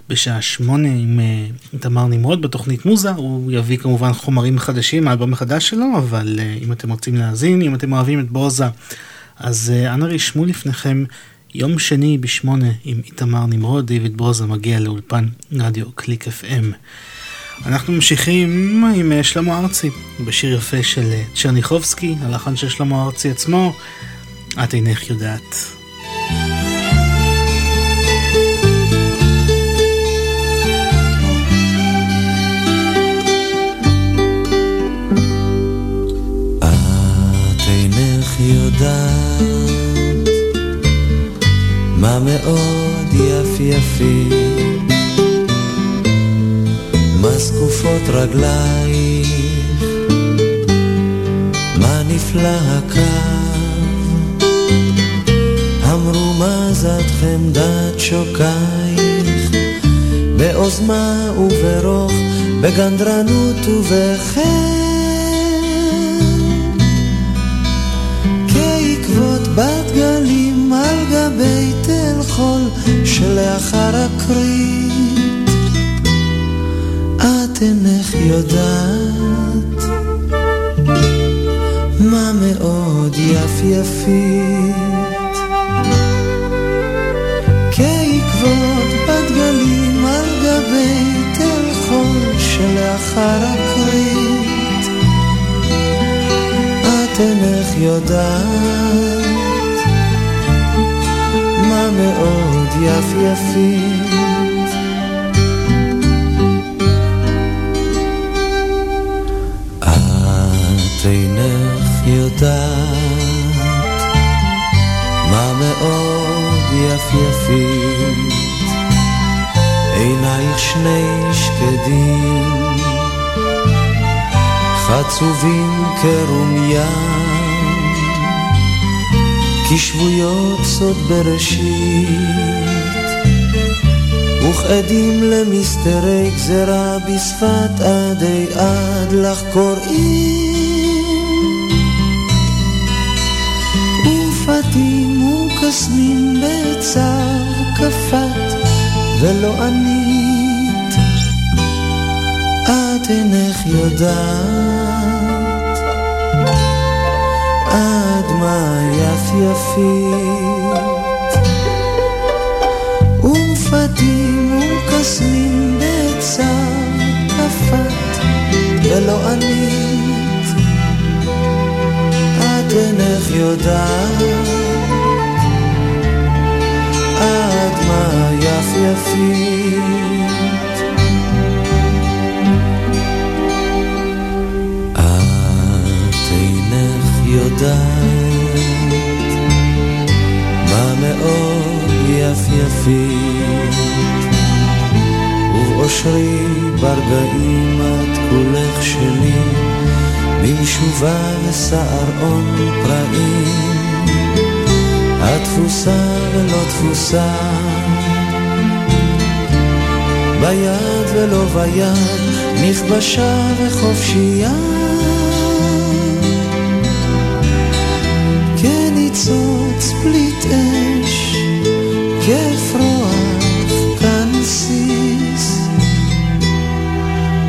בשעה שמונה עם איתמר נמרוד בתוכנית מוזה, הוא יביא כמובן חומרים חדשים, האלבום החדש שלו, אבל אם אתם רוצים להאזין, אם אתם אוהבים את ברוזה, אז אנא רשמו לפניכם יום שני בשמונה עם איתמר נמרוד, דיוויד ברוזה מגיע לאולפן רדיו קליק FM. אנחנו ממשיכים עם אה, שלמה ארצי, בשיר יפה של אה, צ'רניחובסקי, הלחן של שלמה ארצי עצמו, את אינך יודעת. מה מאוד יפייפי מה זקופות רגלייך, מה נפלא הקו? אמרו מה זאת חמדת שוקייך, בעוזמה וברוך, בגנדרנות ובחן. כעקבות בת גלים על גבי תל חול שלאחר הקריא אינך יודעת מה מאוד יפייפית. כעקבות בת גלים על גבי תל חול שלאחר הכרית, את אינך יודעת מה מאוד יפייפית. יודעת מה מאוד יפייפית. עינייך שני שקדים חצובים כרומיה כשבויות סוד בראשית וכעדים למסתרי גזרה בשפת עדי עד לך קוראים וקסמים בצו כפת ולא ענית. את אינך יודעת עד מה יפייפית ופתים וקסמים בצר כפת ולא ענית. את אינך יודעת עד מה יפייפית. את אינך יודעת מה מאוד יפייפית. ובאושרי ברגעים את כולך שלי במשובה ושערון פראים את תפוסה ולא תפוסה. ביד ולא ביד נכבשה וחופשייה. כניצוץ פליט אש כפרוח כנסיס.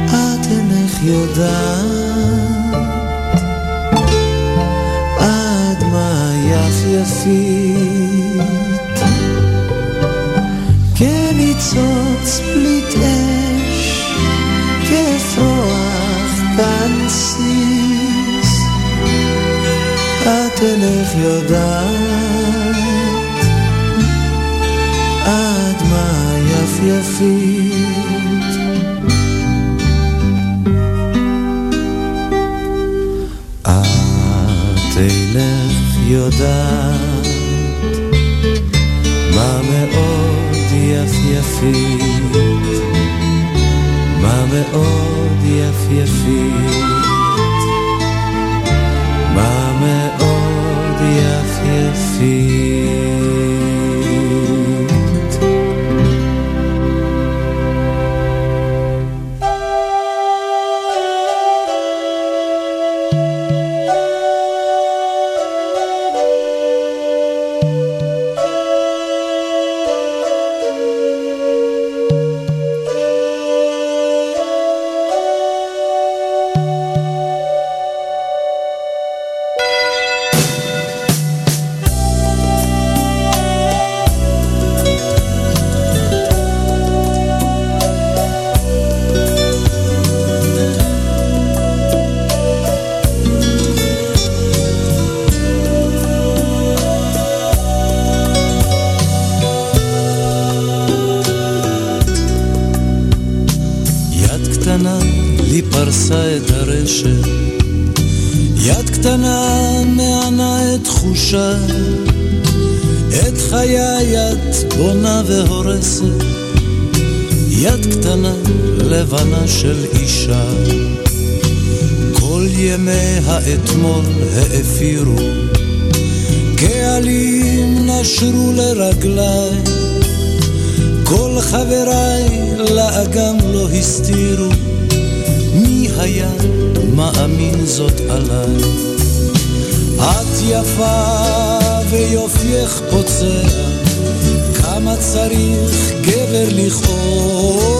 את אינך יודעת יפייפית כניצוץ פליט אש כפרוח כנסיס את אינך יודעת עד מה יפייפית יודעת מה מאוד יפייפית מה מאוד יפייפית מה מאוד יפייפית חבריי לאגם לא הסתירו, מי היה מאמין זאת עליי? את יפה ויופייך פוצע, כמה צריך גבר לכאוב,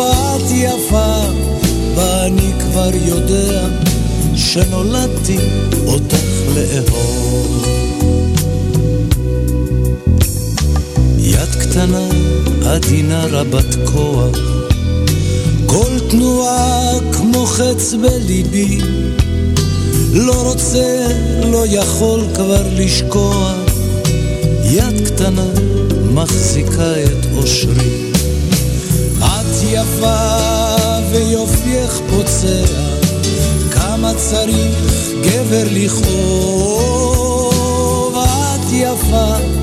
את יפה ואני כבר יודע שנולדתי אותך לאהוב. יד קטנה, עדינה רבת כוח, כל תנועה כמו חץ בליבי, לא רוצה, לא יכול כבר לשקוע, יד קטנה מחזיקה את אושרי. את יפה ויופייך פוצע, כמה צריך גבר לכאוב, את יפה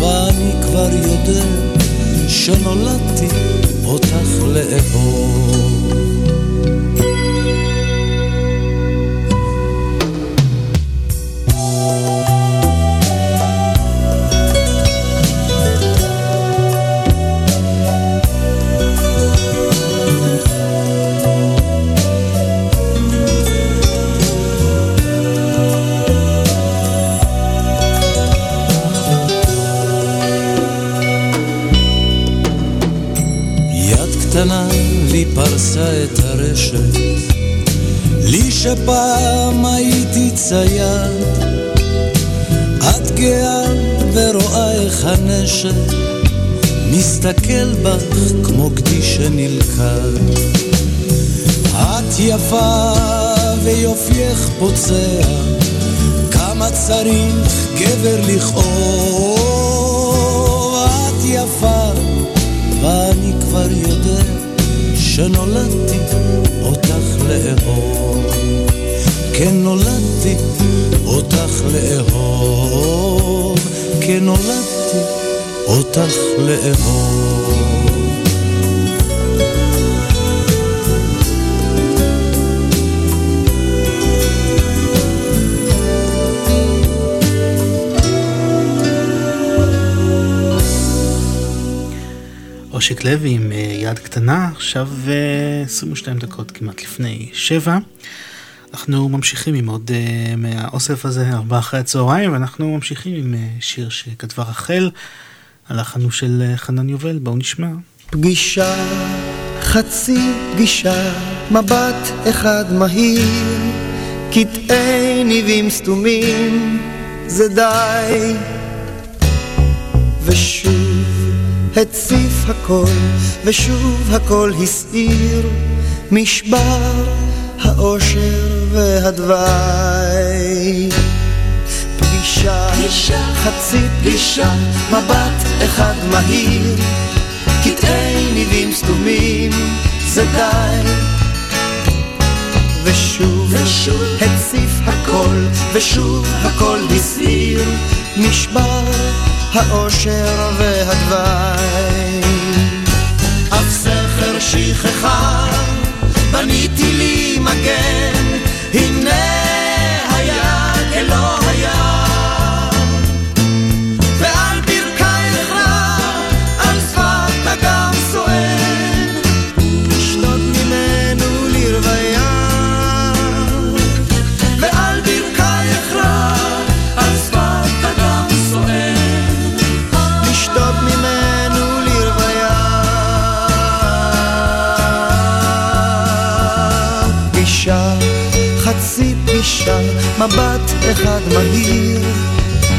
ואני כבר יודע שנולדתי אותך לאהוב. שפעם הייתי צייד, את גאה ורואה איך הנשק מסתכל בך כמו גדי שנלכד. את יפה ויופייך פוצע, כמה צריך גבר לכאוב, את יפה ואני כבר יודע שנולדתי אותך לאהוב. כן נולדתי אותך לאהוב, כן נולדתי אותך לאהוב. אושיק לוי עם אה, יד קטנה, עכשיו אה, 22 דקות כמעט לפני שבע. אנחנו ממשיכים עם עוד אה, מהאוסף הזה, ארבעה אחרי הצהריים, ואנחנו ממשיכים עם אה, שיר שכתבה רחל, הלחן הוא של אה, חנן יובל, בואו נשמע. פגישה, חצי פגישה, מבט אחד מהיר, קטעי ניבים סתומים, זה די. ושוב הציף הכל, ושוב הכל הסעיר, משבר האושר והדווי. פגישה, פגישה, חצי פגישה, מבט אחד מהיר, קטעי ניבים סתומים, זה די. ושוב, ושוב הציף הכל, ושוב הכל הסעיר, נשבר האושר והדווי. אף סכר שכחה, בניתי לי מגן, היה כלא היה. מבט אחד מהיר,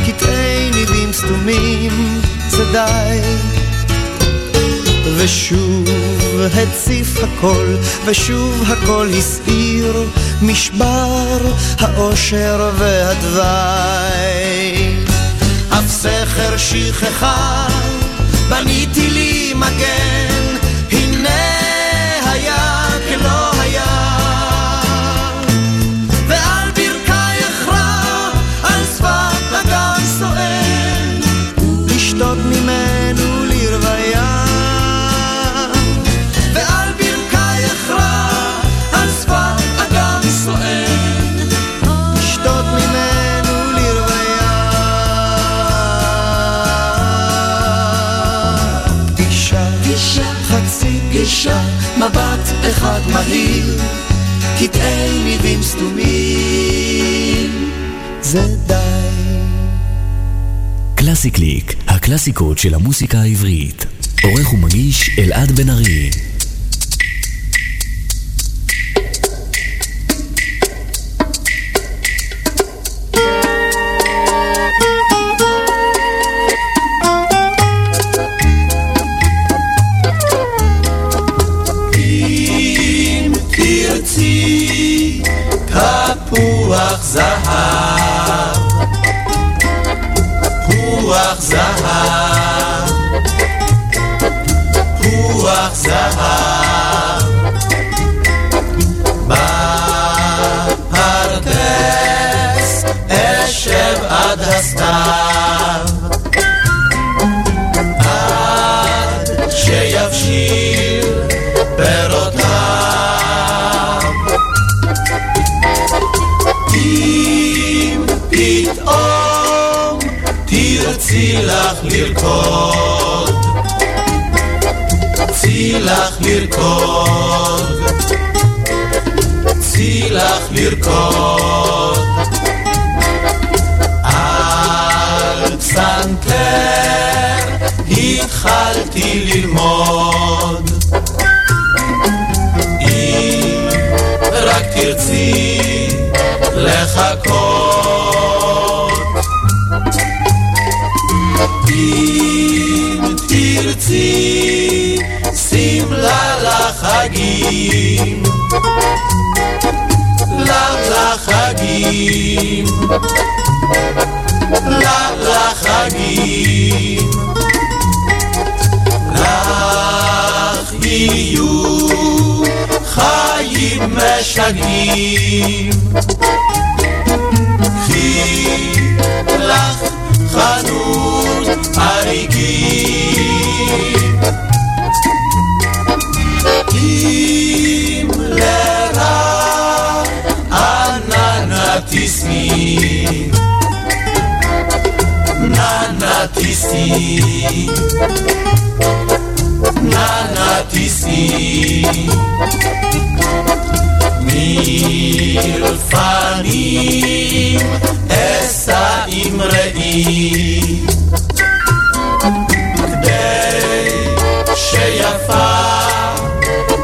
קטעי ניבים סתומים, זה די. ושוב הציף הכל, ושוב הכל הסעיר, משבר האושר והדווי. אף סכר שכחה, בניתי לי מגן, אחד מהיר, קטעי ניבים סתומים, זה די. קלאסי קליק, הקלאסיקות של המוסיקה העברית. עורך ומגיש אלעד בן ארי. תפוח זהב, פוח זהב, תרצי לך לרקוד, צי לך לרקוד, צי לך לרקוד. על פסנתר התחלתי ללמוד. אם רק תרצי לחכות לחגים לך לחגים. לך לחגים. לך יהיו חיים משגעים. קחי לך חנות אריגים tisi Nana tisi Nana tisi Mil fanim Esa imrei Kdei Sheyafa.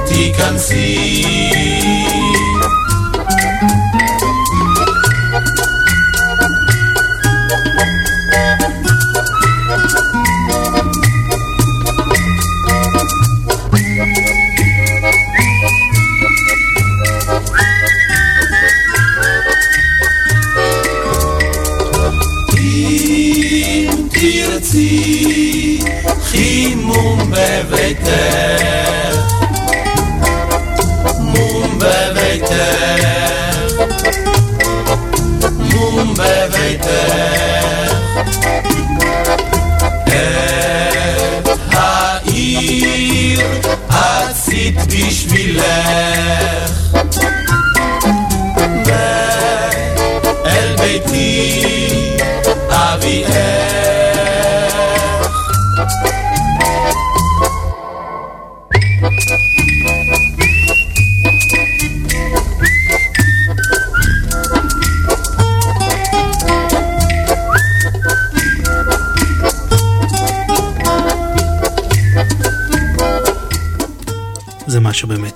Tikansi. בביתך, מום בביתך, מום בביתך. את העיר עשית בשבילך,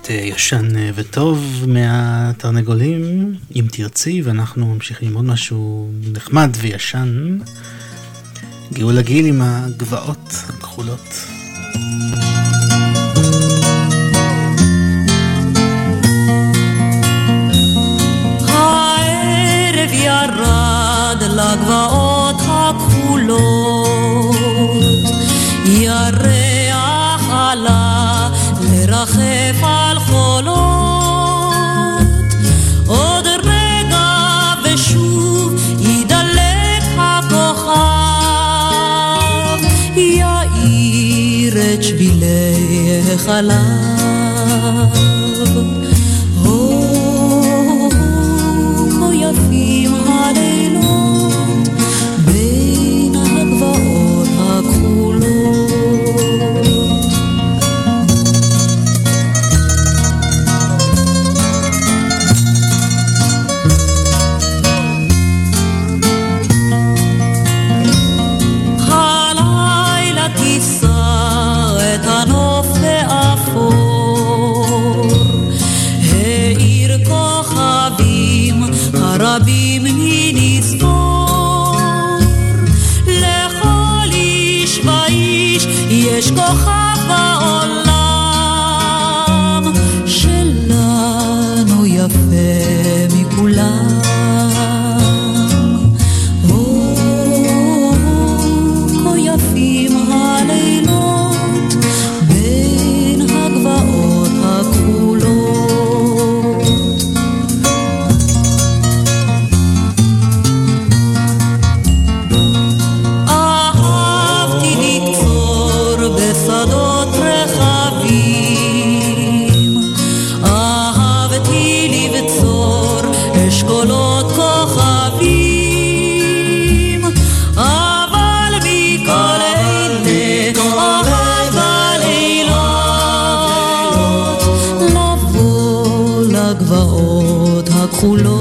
ישן אה, וטוב מהתרנגולים, אם תרצי, ואנחנו ממשיכים עם עוד משהו נחמד וישן. גאולה גיל עם הגבעות הכחולות. הערב ירד לגבעות הכחולות, שבילי músculo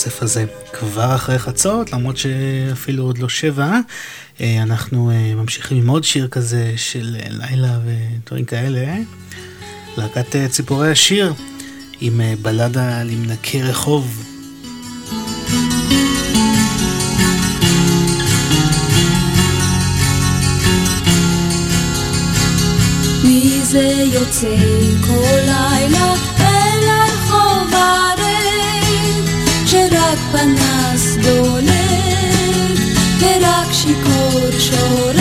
האוסף הזה. כבר אחרי חצות, למרות שאפילו עוד לא שבע, אה, אנחנו אה, ממשיכים עם עוד שיר כזה של אה, לילה ודברים כאלה. להקת ציפורי השיר עם בלדה למנקי רחוב. מי זה יוצא כל הפנס דולק, ורק שיכור שורק.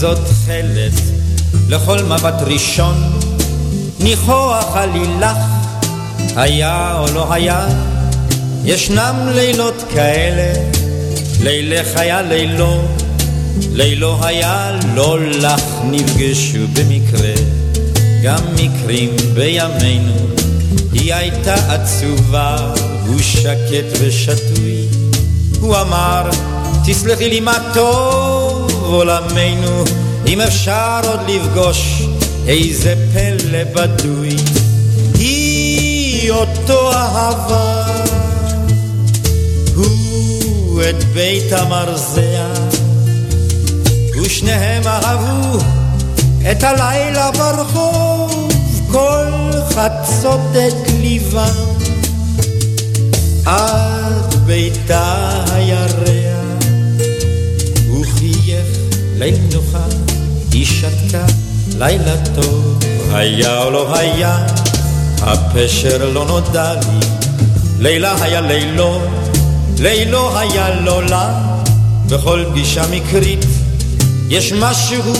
איזו תכלת לכל מבט ראשון. ניחוח עלילך היה או לא היה ישנם לילות כאלה. לילך היה לילו לילו היה לא לך נפגשו במקרה. גם מקרים בימינו היא הייתה עצובה הוא שקט ושתוי. הוא אמר תסלחי לי מה טוב עולמנו אם אפשר עוד לפגוש איזה פלא בדוי. היא אותו אהבה הוא את בית המרזח ושניהם אהבו את הלילה ברחוב כל חצות את ליבם. עד ביתה הירח ליל נוחה היא שתקה לילה טוב. היה או לא היה הפשר לא נודע לי. לילה היה לילו לילו היה לא לה. בכל פגישה מקרית יש משהו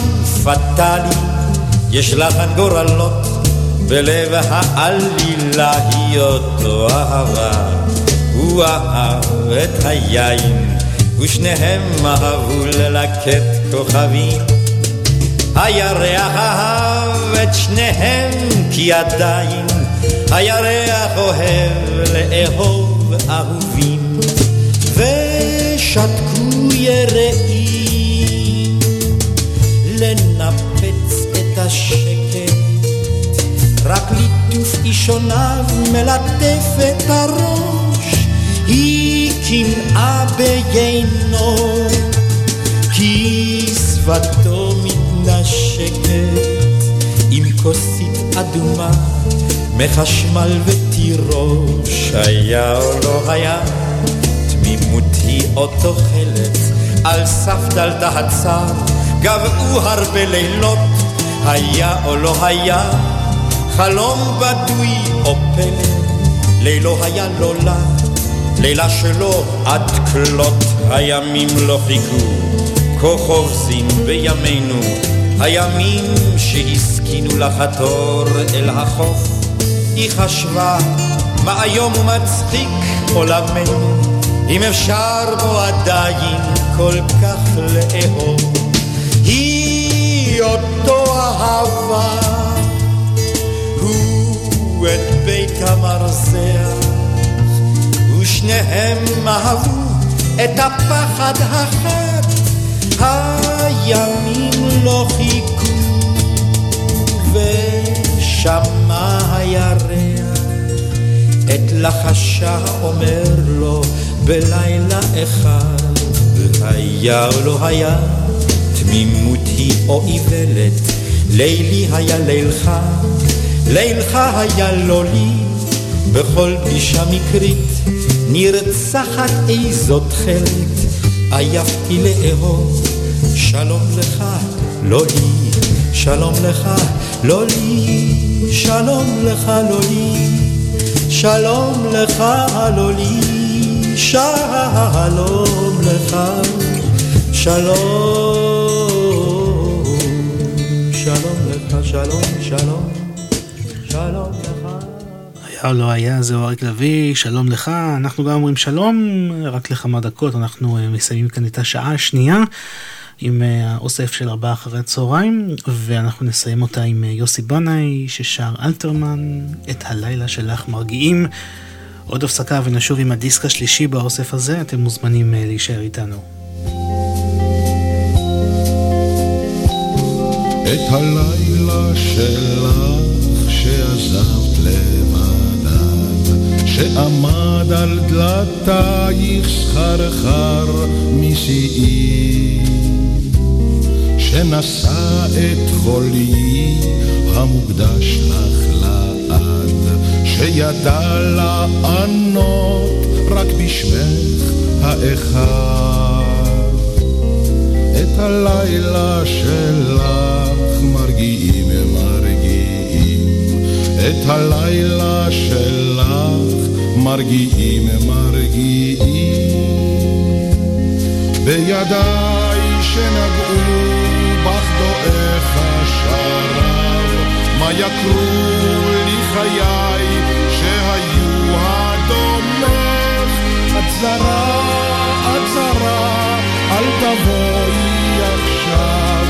פטאלי. יש לחן גורלות בלב העלילה היא אותו אהבה. הוא אהב את היין ושניהם אהבו ללקט כוכבים. הירח אהב את שניהם כי עדיין הירח אוהב לאהוב אהובים. ושתקו יראים לנפץ את השקט. רק ליטוף אישוניו מלטף את היא קנאה ביינו כי שפתו מתנשקת עם כוסית אדומה מחשמל ותירוש היה או לא היה תמימות היא אותו חלץ על סף דלתה הצר גבעו הרבה לילות היה או לא היה חלום בדוי או פלא לילו היה לא לה לילה שלו עד כלות הימים לא חיכו. כה חובזים בימינו הימים שהסכינו לחתור אל החוף. היא חשבה מה איום ומצחיק עולמנו? אם אפשר בו עדיין כל כך לאהוב. היא אותו אהבה הוא את בית המרזח ושניהם אהבו את הפחד החד הימים לא חיכו ושמע הירח את לחשה אומר לו בלילה אחד היה או לא היה תמימות היא או איוולת לילי היה לילך לילך היה לא לי בכל פגישה מקרית נרצחת איזו תכלת עייפתי לאהוב. שלום לך לא לי שלום לך לא לי. שלום לך לא לי. שלום לך לא לי. שלום לך שלום. שלום לך שלום שלום שלום היה או לא היה, זהו אריק לביא, שלום לך, אנחנו גם אומרים שלום, רק לכמה דקות אנחנו אה, מסיימים כאן את השעה השנייה עם אה, האוסף של ארבעה אחרי הצהריים, ואנחנו נסיים אותה עם אה, יוסי בנאי ששר אלתרמן, את הלילה שלך מרגיעים. עוד הפסקה ונשוב עם הדיסק השלישי באוסף הזה, אתם מוזמנים להישאר איתנו. את הלילה שלך שעזבת לבדד, שעמד על דלתייך סחרחר משיאי, שנשא את חולי המוקדש לך לעד, שידע לענות רק בשמך האחד. את הלילה שלך מרגיעים מרגיעים את הלילה שלך מרגיעים מרגיעים וידיי שנגעו בך דועך השרב, מה יקרו לי חיי שהיו הדומך? את זרה, את זרה, אל תבואי עכשיו,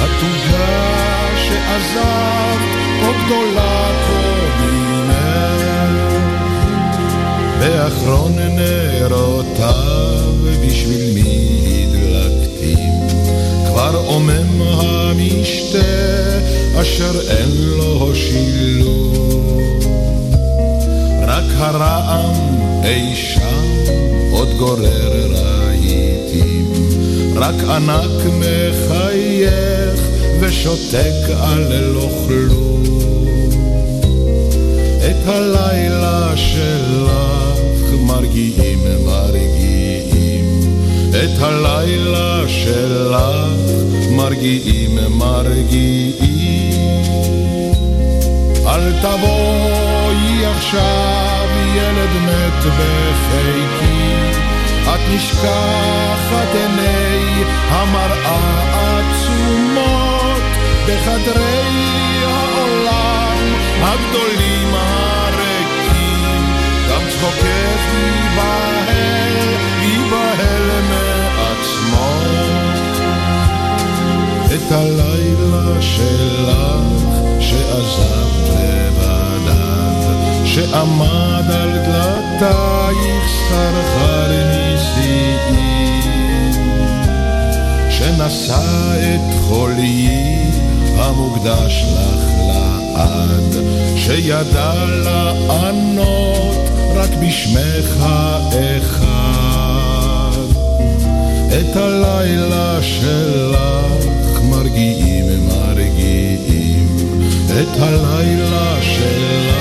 התוגה שעזבת, או גדולה ממך. באחרון נרותיו בשביל מי הדלקתים? כבר עומם המשתה אשר אין לו שילוב רק הרעם אי שם עוד גורר רהיטים. רק ענק מחייך ושותק על לא כלום הלילה שלך מרגיעים מרגיעים. את הלילה שלך מרגיעים מרגיעים. אל תבואי עכשיו ילד מת בחיקי את נשכחת עיני המראה עצומות בחדרי העולם הגדולים צחוקך ייבהל, ייבהל מעצמו את הלילה שלך שעזבת לבדד שעמד על דלתייך סרחר נשיאים שנשא את חוליי המוקדש לך לעד שידע לענות רק בשמך האחד. את הלילה שלך מרגיעים מרגיעים. את הלילה שלך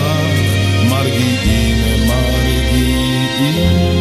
מרגיעים מרגיעים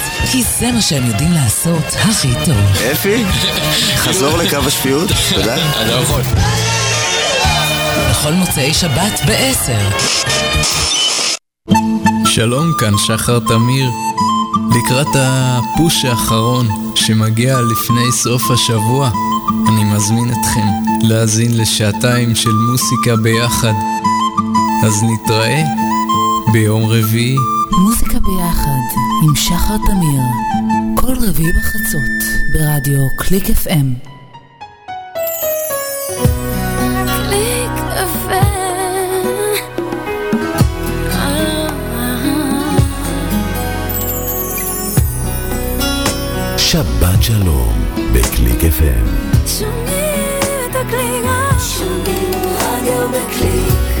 כי זה מה שהם יודעים לעשות הכי טוב. אפי, חזור לקו השפיות, תודה. אני לא יכול. בכל מוצאי שבת ב-10. שלום, כאן שחר תמיר. לקראת הפוש האחרון שמגיע לפני סוף השבוע, אני מזמין אתכם להאזין לשעתיים של מוסיקה ביחד. אז נתראה ביום רביעי. מוזיקה ביחד עם שחר תמיר. כל רביעי בחצות ברדיו קליק FM. קליק שבת שלום בקליק FM. שומעים את הקליק, שומעים רדיו בקליק.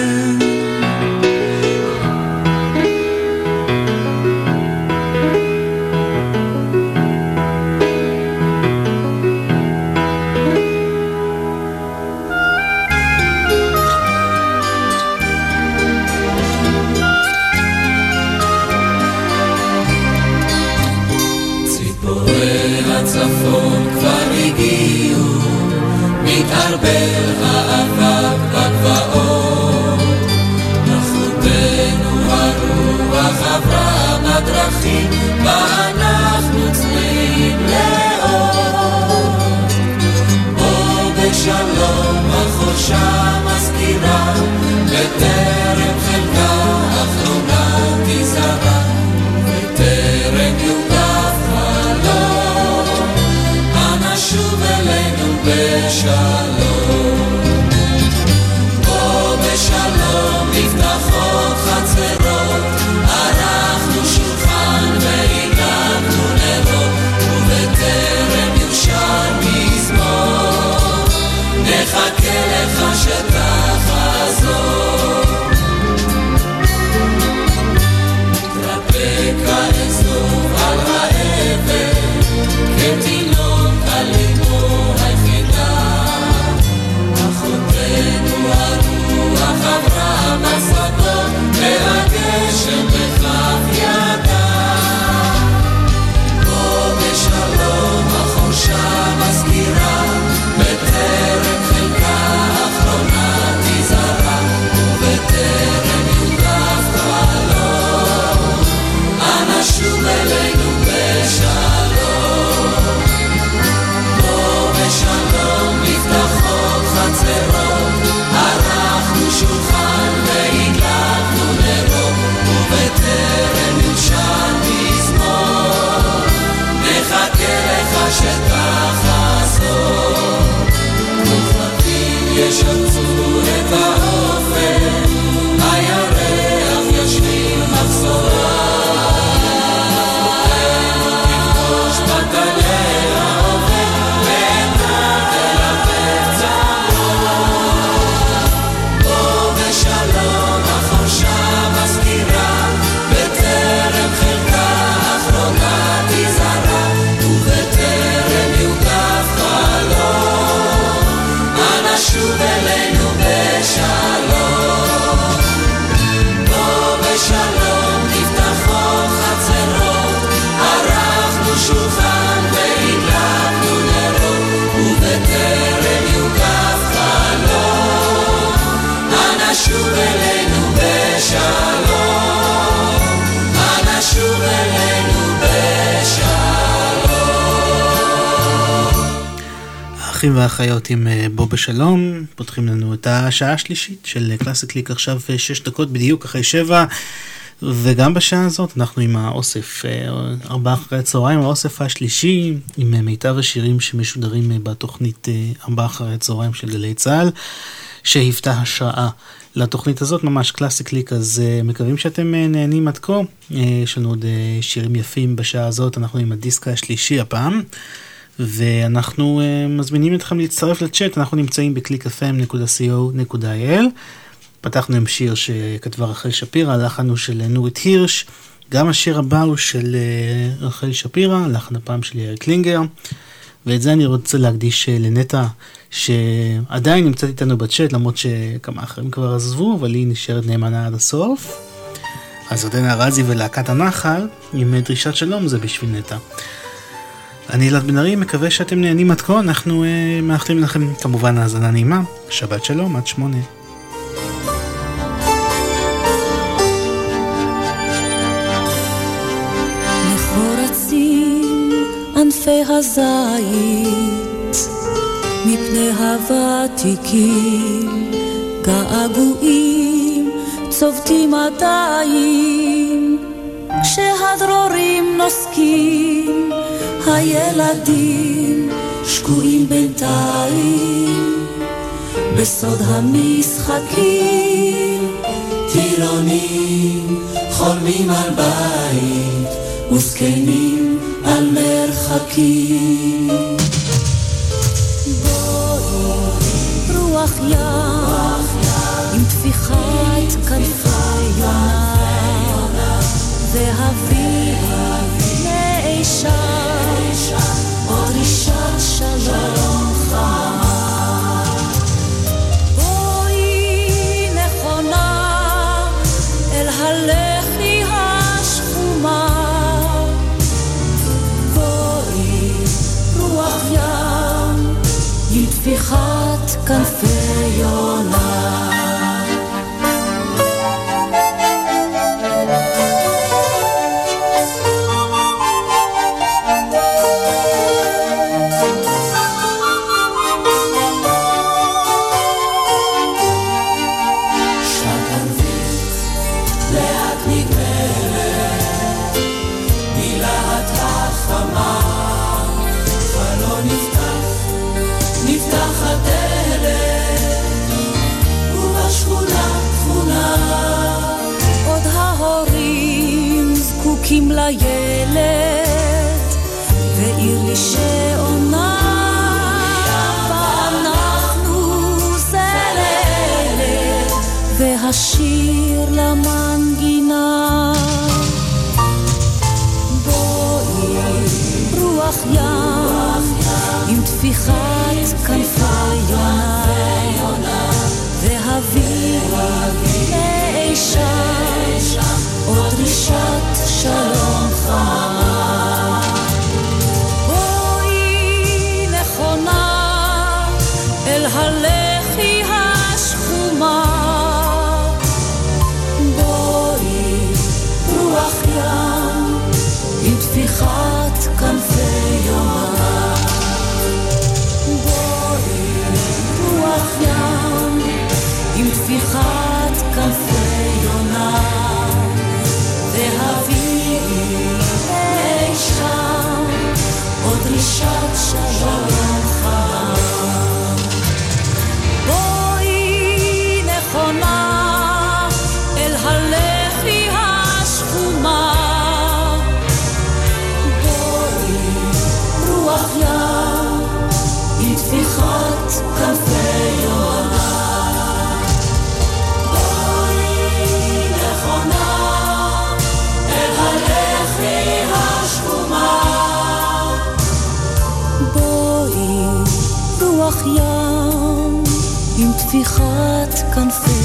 שתחזור. כוכבים ישפצו את האופן, האחים והאחיות עם אה, בוא בשלום, פותחים לנו את השעה השלישית של קלאסי קליק עכשיו אה, שש דקות בדיוק אחרי שבע. וגם בשעה הזאת אנחנו עם האוסף, אה, ארבעה אחרי הצהריים, האוסף השלישי עם אה, מיטב השירים שמשודרים אה, בתוכנית אה, ארבעה אחרי הצהריים של גלי צה"ל, שהיוותה השראה לתוכנית הזאת, ממש קלאסי קליק, אז אה, מקווים שאתם אה, נהנים עד כה. אה, יש לנו עוד אה, שירים יפים בשעה הזאת, אנחנו עם הדיסק השלישי הפעם. ואנחנו uh, מזמינים אתכם להצטרף לצ'אט, אנחנו נמצאים ב-clickfm.co.il. פתחנו עם שיר שכתבה רחל שפירא, הלחן הוא של נורית הירש. גם השיר הבא הוא של uh, רחל שפירא, הלחן הפעם של יאיר קלינגר. ואת זה אני רוצה להקדיש uh, לנטע, שעדיין נמצאת איתנו בצ'אט, למרות שכמה אחרים כבר עזבו, אבל היא נשארת נאמנה עד הסוף. אז עודנה רזי ולהקת הנחל, עם דרישת שלום זה בשביל נטע. אני אלעד בן ארי, מקווה שאתם נהנים עד כה, אנחנו uh, מאחלים לכם כמובן האזנה נעימה, שבת שלום עד שמונה. ענפי הזית מפני הוותיקים געגועים צובטים כשהדרורים נוסקים הילדים שקועים בינתיים בסוד המשחקים טירונים חולמים על בית וזקנים על מרחקים. בואי רוח ים עם טפיחת כנפי הולכים לילד, ועיר לי שעונה והשיר למנגינה. בואי, רוח ים, עם טפיחה שלומך في خط كان في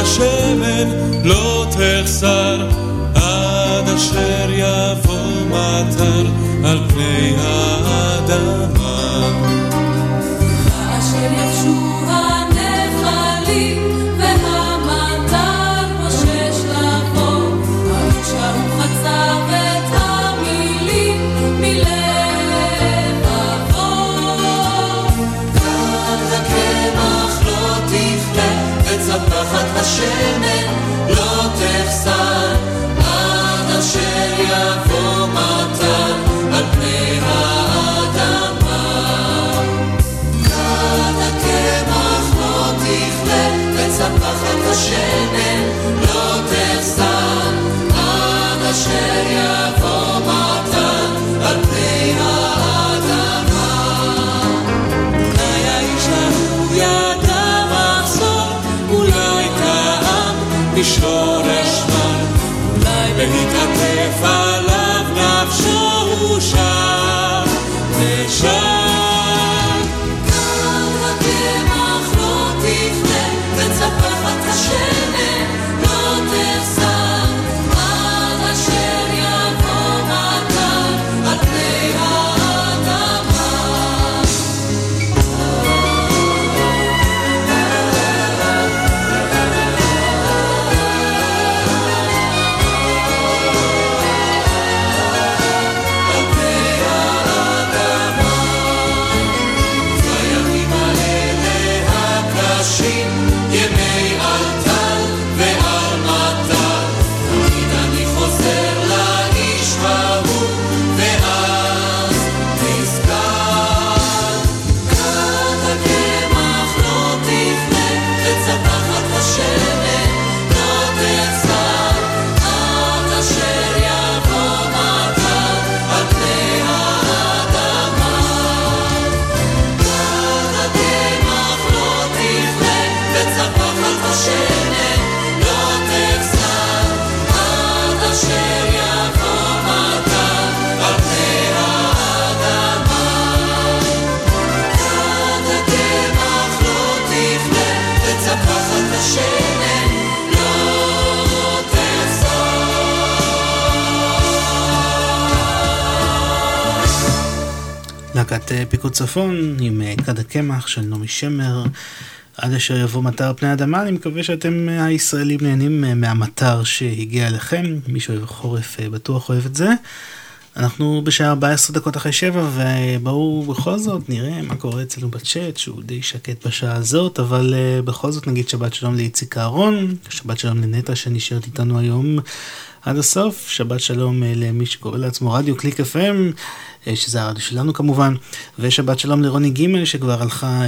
השמן לא תחסר עד אשר יבוא מטר על פני ה... להקת אה, פיקוד צפון עם אה, כד הקמח של נעמי שמר. עד אשר יבוא מטר פני אדמה, אני מקווה שאתם אה, הישראלים נהנים מהמטר שהגיע אליכם. מי שאוהב חורף בטוח אוהב את זה. אנחנו בשעה 14 דקות אחרי 7, ובואו בכל זאת נראה מה קורה אצלנו בצ'אט, שהוא די שקט בשעה הזאת, אבל uh, בכל זאת נגיד שבת שלום לאיציק אהרון, שבת שלום לנטע שנשארת איתנו היום עד הסוף, שבת שלום uh, למי שקורא לעצמו רדיו קליק FM, uh, שזה הרדיו שלנו כמובן, ושבת שלום לרוני ג' שכבר הלכה uh,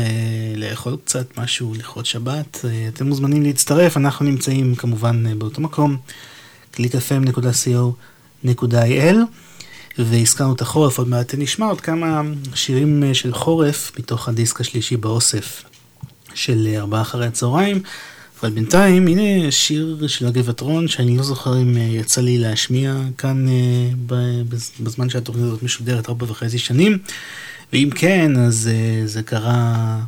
לאכול קצת משהו לכבוד שבת. Uh, אתם מוזמנים להצטרף, אנחנו נמצאים כמובן uh, באותו מקום, clickfm.co.il. והזכרנו את החורף, עוד מעט נשמע עוד כמה שירים אה, של חורף מתוך הדיסק השלישי באוסף של אה, ארבעה אחרי הצהריים. אבל בינתיים, הנה שיר של הגבעת רון, שאני לא זוכר אם אה, יצא לי להשמיע כאן בזמן שהתוכנית הזאת משודרת ארבע וחצי שנים, ואם כן, אז זה קרה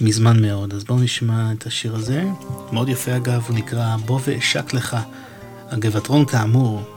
מזמן מאוד. אז בואו נשמע את השיר הזה, מאוד יפה אגב, הוא נקרא בוא ואשק לך. הגבעת רון כאמור.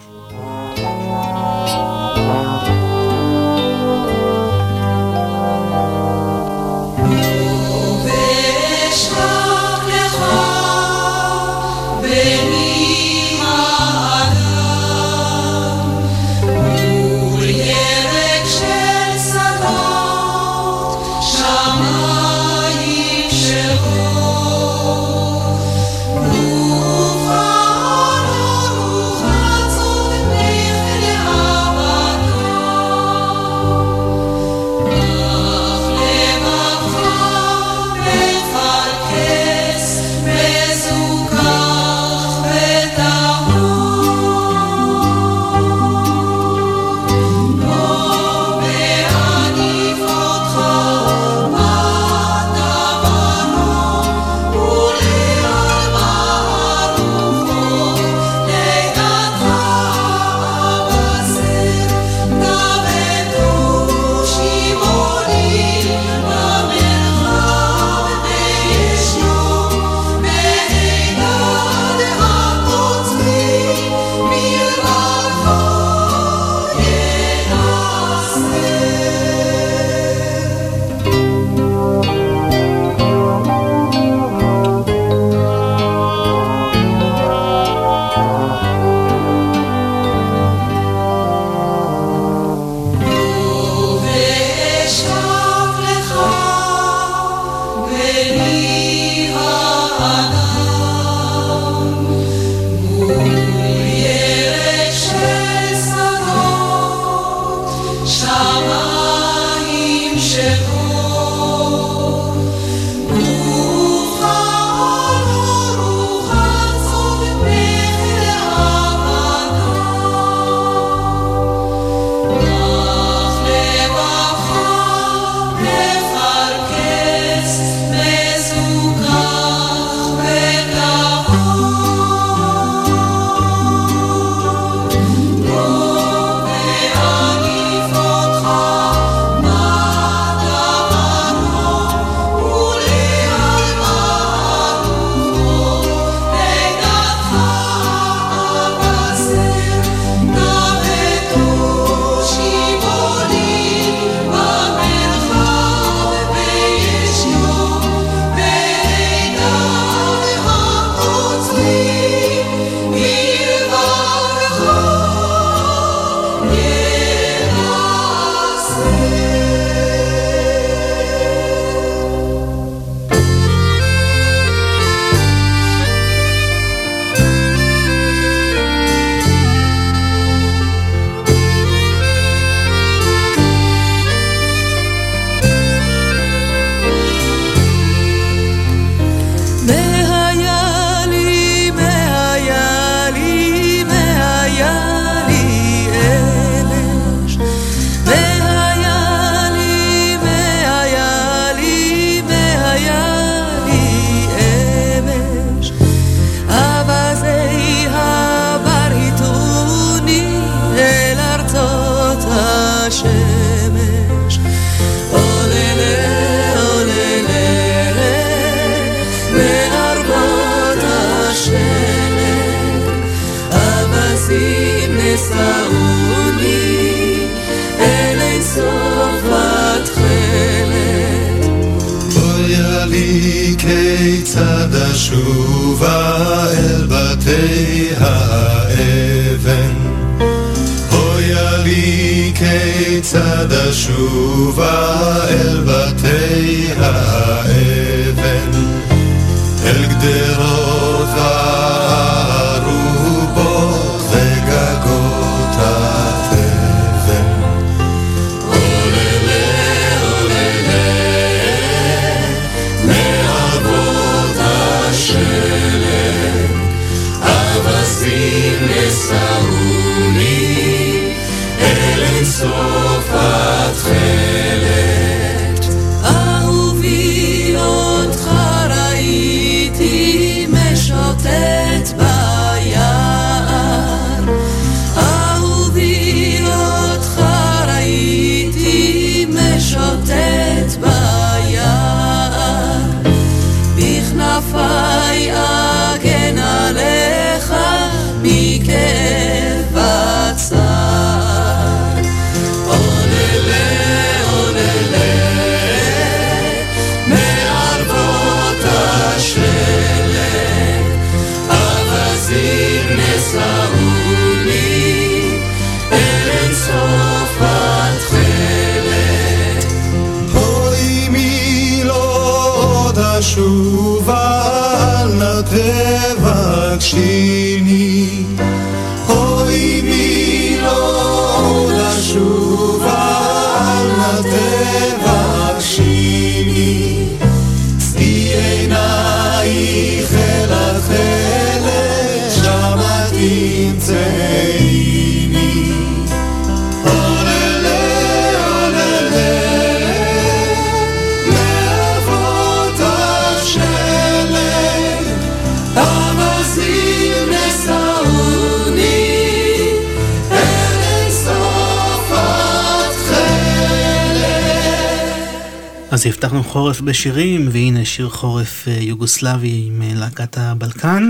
הבטחנו חורף בשירים, והנה שיר חורף אה, יוגוסלבי עם אה, להקת הבלקן.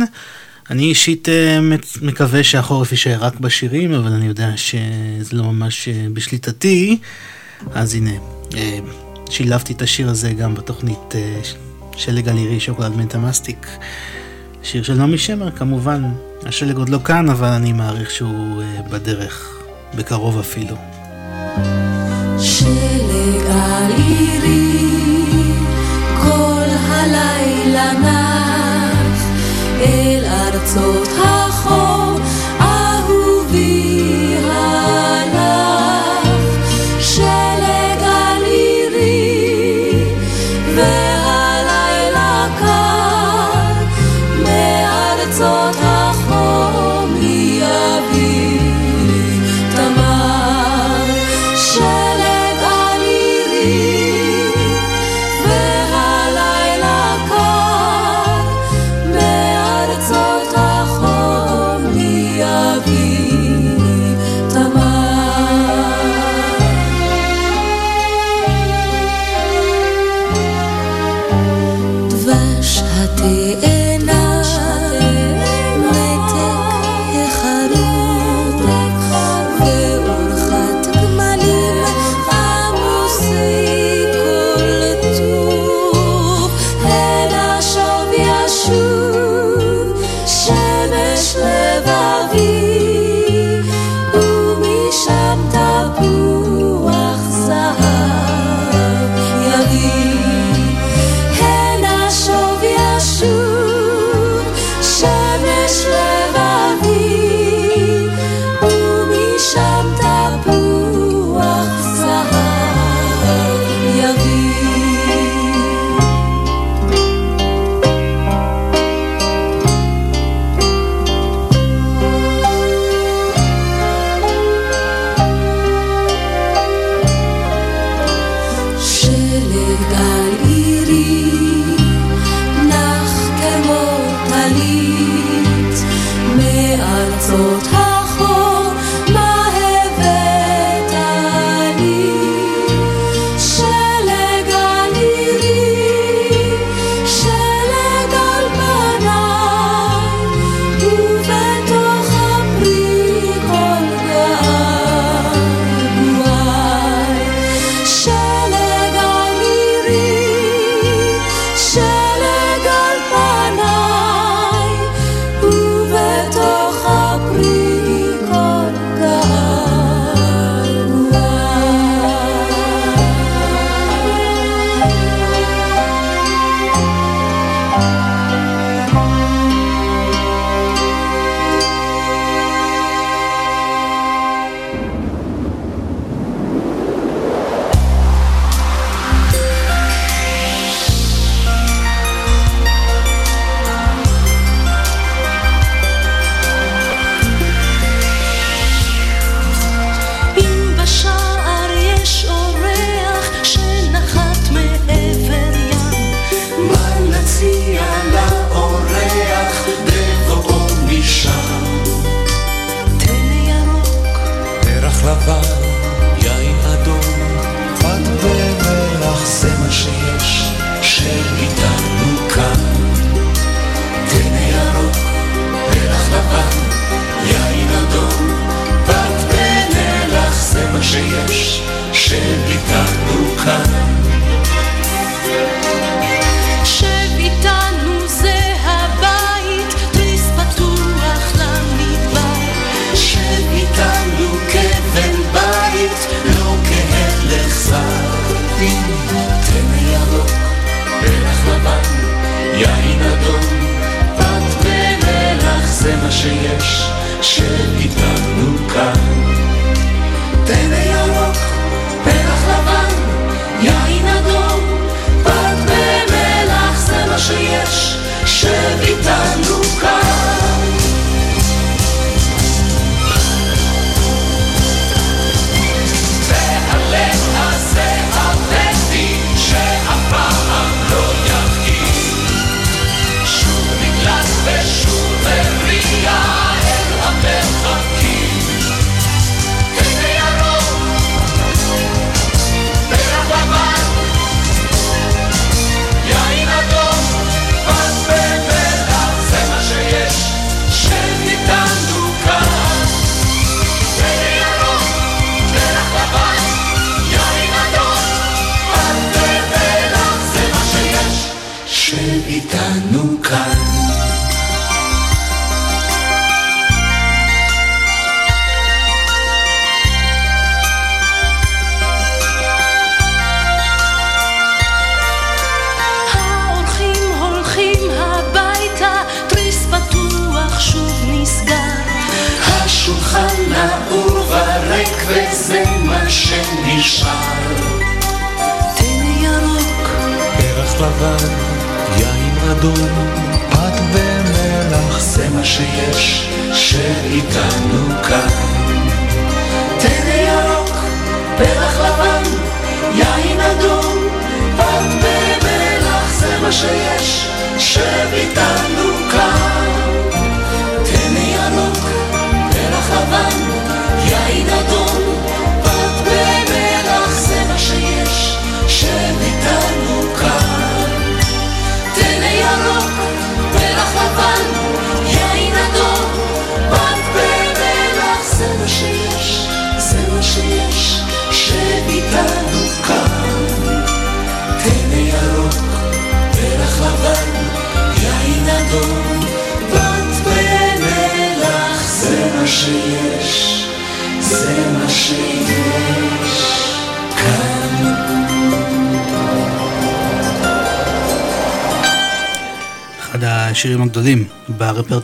אני אישית אה, מקווה שהחורף יישאר רק בשירים, אבל אני יודע שזה לא ממש בשליטתי. אז הנה, שילבתי את השיר הזה גם בתוכנית שלג על עירי שוקולד מנטה מסטיק. שיר של נעמי שמר כמובן. השלג עוד לא כאן, אבל אני מעריך שהוא בדרך, בקרוב אפילו. שלג על עירי, הלילה נח אל ארצות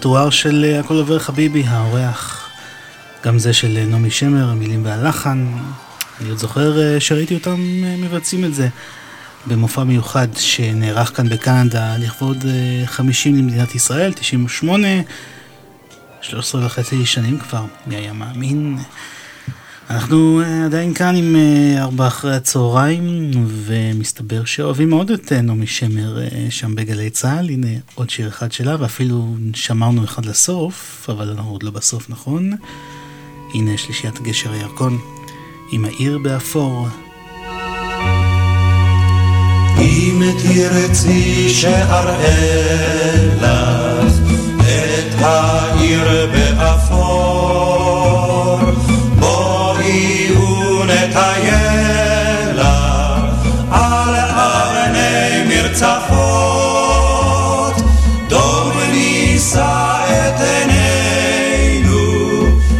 ברפרטואר של אה, הכל עובר חביבי, האורח. גם זה של אה, נעמי שמר, המילים והלחן. אני עוד זוכר אה, שראיתי אותם מבצעים את זה במופע מיוחד שנערך כאן בקנדה לכבוד אה, 50 למדינת ישראל, 98, 13 וחצי שנים כבר, מי היה מאמין? אנחנו אה, עדיין כאן עם אה, ארבע אחרי הצהריים, ומסתבר שאוהבים מאוד את אה, נעמי שמר שם בגלי צה"ל. הנה עוד שיר אחד שלה, ואפילו שמרנו אחד לסוף, אבל אנחנו עוד לא בסוף, נכון? הנה שלישיית גשר הירקון עם העיר באפור. אם תרצי שאראה לך את העיר באפור, ונטייל לך על אבני מרצפות, דום נישא את עינינו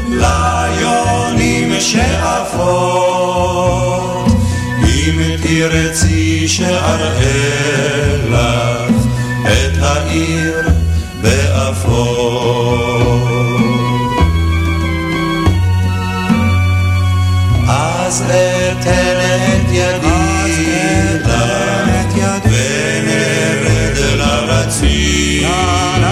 ליונים שאפות. אם תרצי שאראה לך את העיר Cara.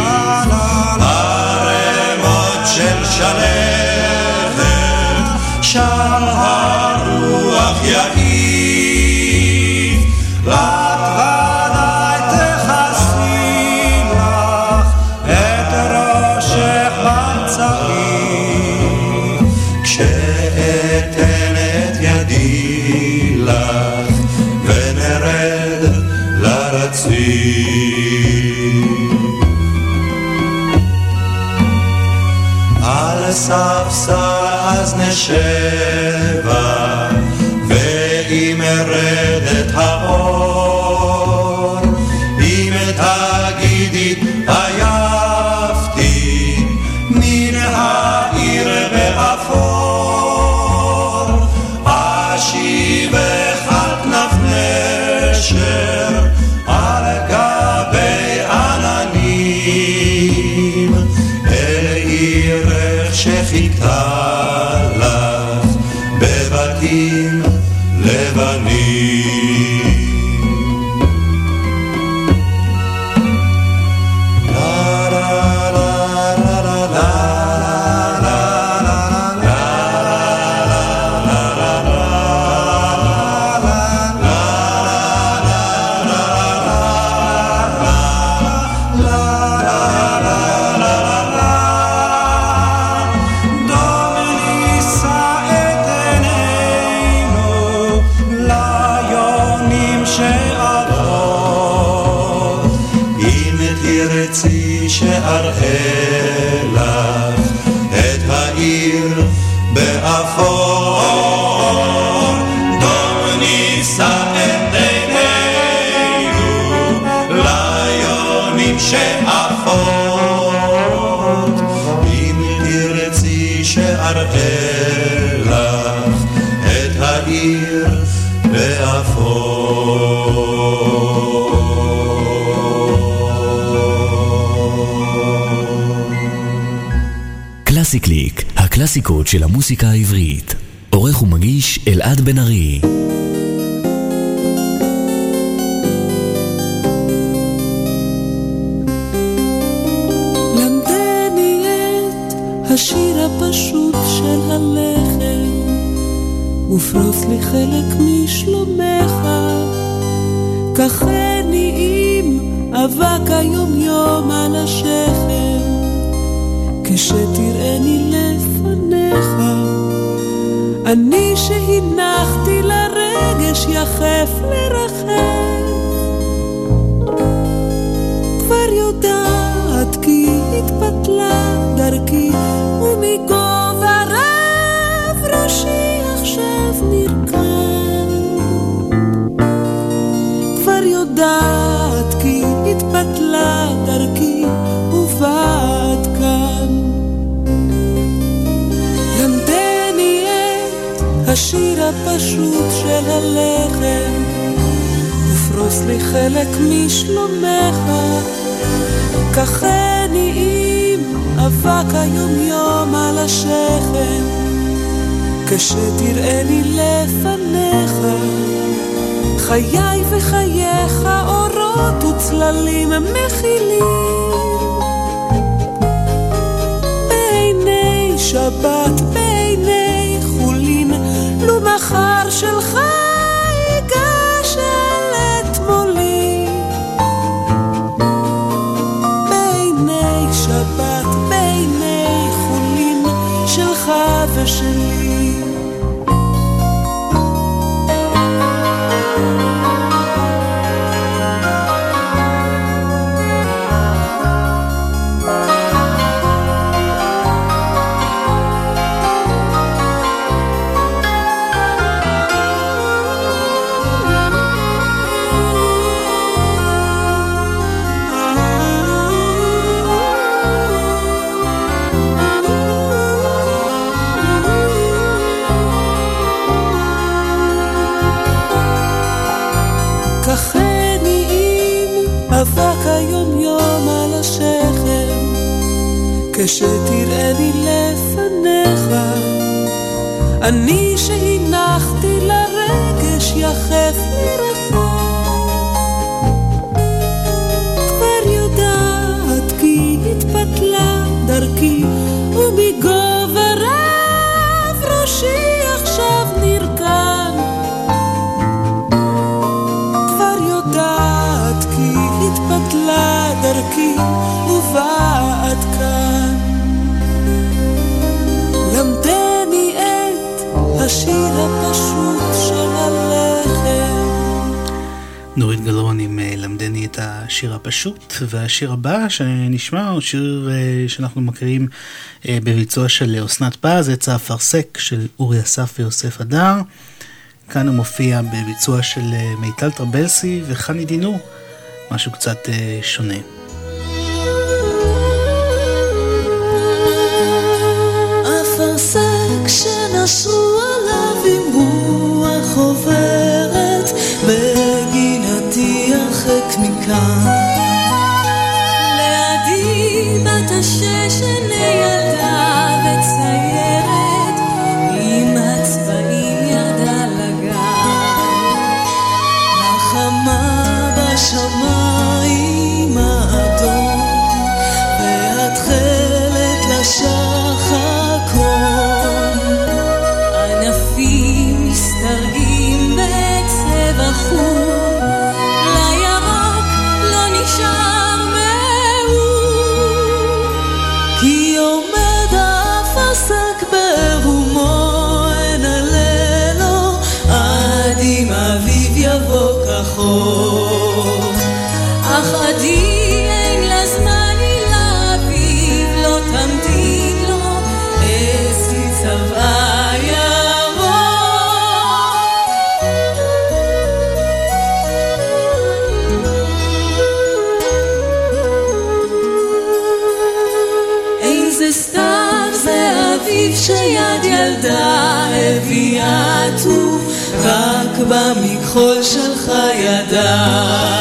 בשר אז נשבה, ואם ארד אלעד בן ארי. חלק משלומך, קחני עם אבק היומיום על השכם, כשתראני לפניך, חיי וחייך אורות וצללים מכילים. בעיני שבת, בעיני חולין, לו מחר שלך כשתראני לפניך, אני שהנחתי השיר הפשוט, והשיר הבא שנשמע הוא שיר אה, שאנחנו מכירים אה, בביצוע של אסנת פז, עץ האפרסק של אורי אסף ויוסף הדר. כאן הוא מופיע בביצוע של מיטל טרבלסי וחני דינור, משהו קצת שונה. come. החול שלך ידע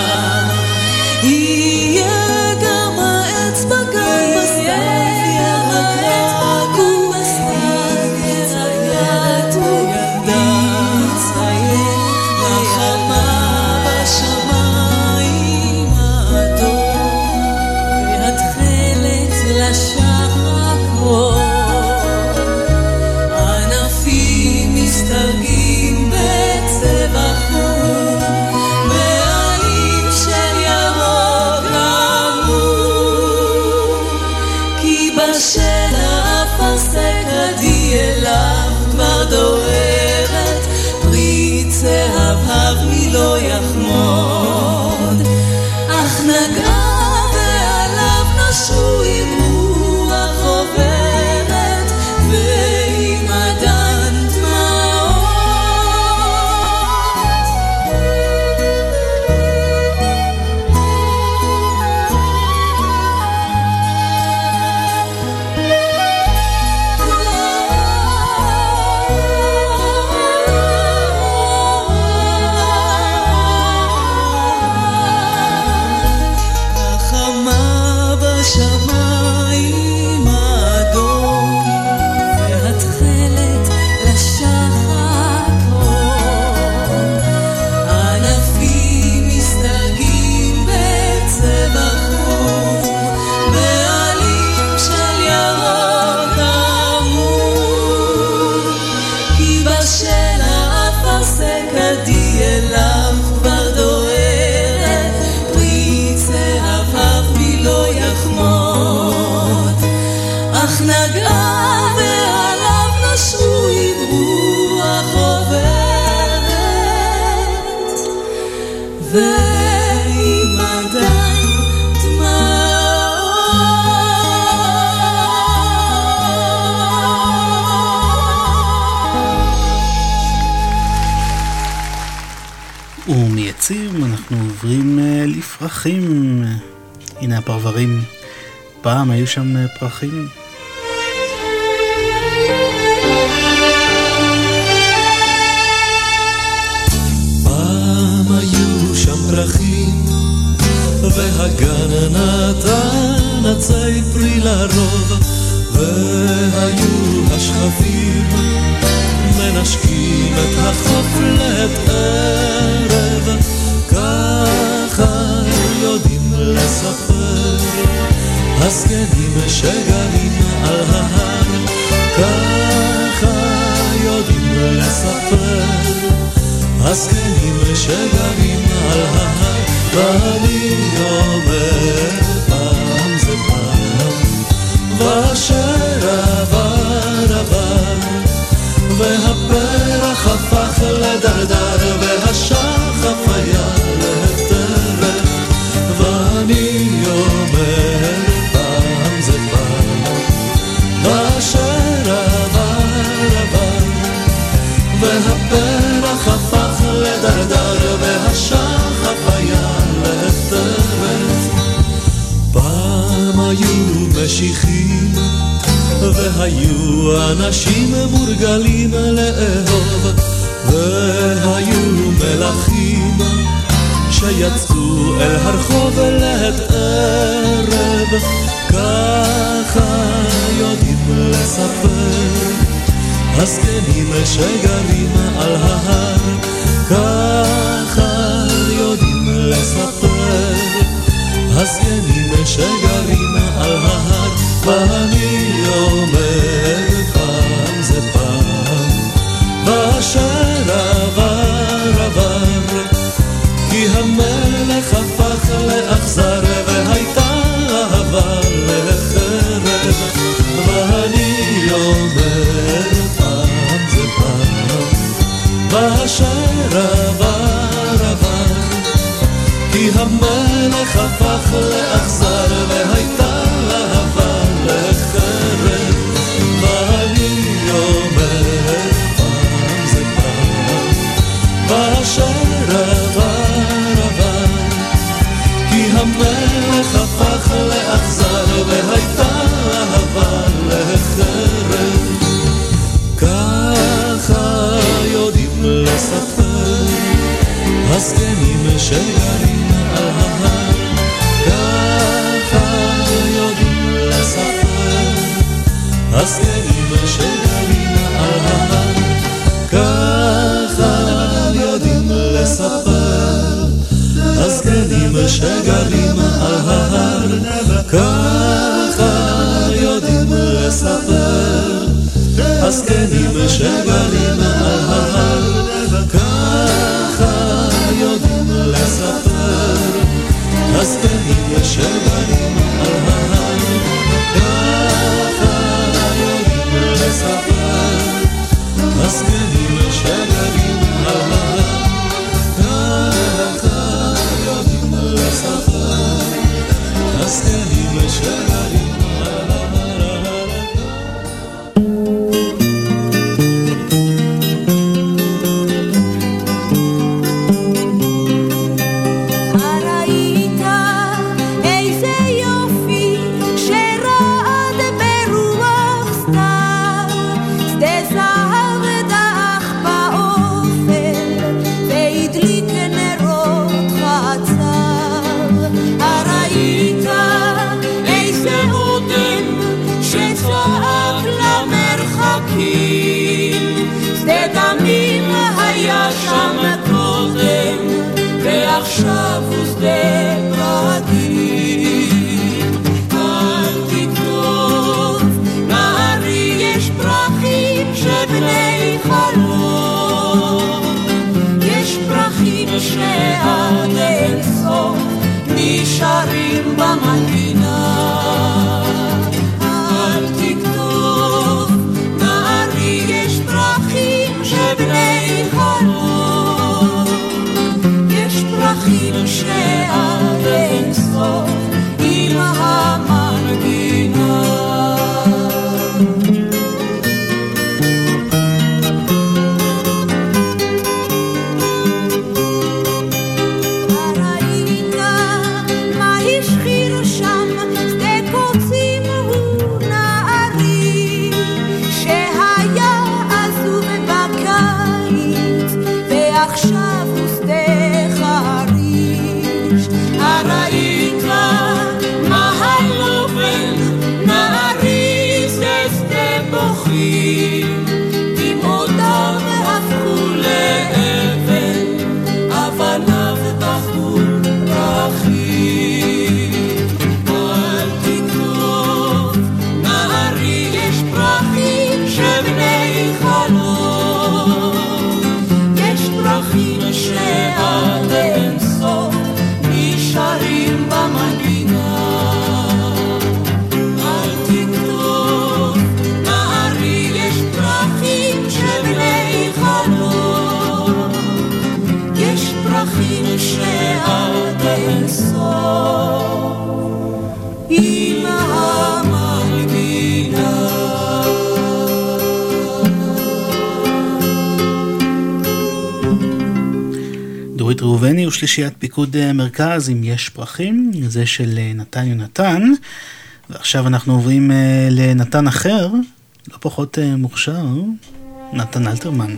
הפרברים. פעם היו שם אה, פרחים. פעם פרחים, והגן נתן עצי פרי לרוב, והיו השכבים מנשקים את החוף לתאר. הזקנים שגרים על ההר, ככה יודעים לספר. הזקנים שגרים על ההר, ואני אומר פעם זה פעם, ואשר עבר היו משיחים, והיו אנשים מורגלים לאהוב, והיו מלכים שיצאו אל הרחוב לעת ערב, ככה יודעים לספר הזקנים שגרים על ההר, ככה יודעים לספר הזקנים שגרים על ההר, ואני אומר? הפך לאכזר והייתה אהבה לחרב. ואני אומר? פעם זה פעם. באשר עבר עבר כי המלך הפך לאכזר והייתה אהבה לחרב. ככה יודעים לספר הזקנים שגרים הזקנים שגרים על ההר ככה יודעים לספר הזקנים שגרים על ההר ככה יודעים לספר הזקנים שגרים על ההר ככה יודעים לספר הזקנים שגרים הזקנים שגרים ועכשיו הוא שדה פרטים. אל תכתוב, נערי יש פרחים שבני חלום. יש פרחים שעד אין פרחים ראובני ושלישיית פיקוד אה, מרכז, אם יש פרחים, זה של אה, נתן יונתן. ועכשיו אנחנו עוברים אה, לנתן אחר, לא פחות מוכשר, נתן אלתרמן.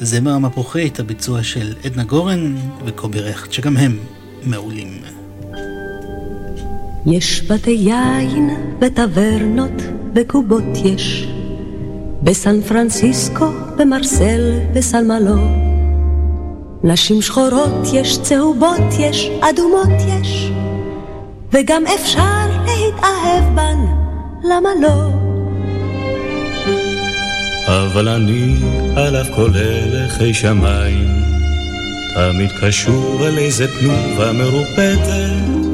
זמר המפוחית, הביצוע של עדנה גורן וקובי רכט, שגם הם מעולים. יש בתי יין וטברנות וקובות יש בסן פרנסיסקו, במרסל, בסלמלו נשים שחורות יש, צהובות יש, אדומות יש. וגם אפשר להתאהב בן, למה לא? אבל אני על אף כל הלכי שמיים. תמיד קשור אל איזה תנובה מרופטת.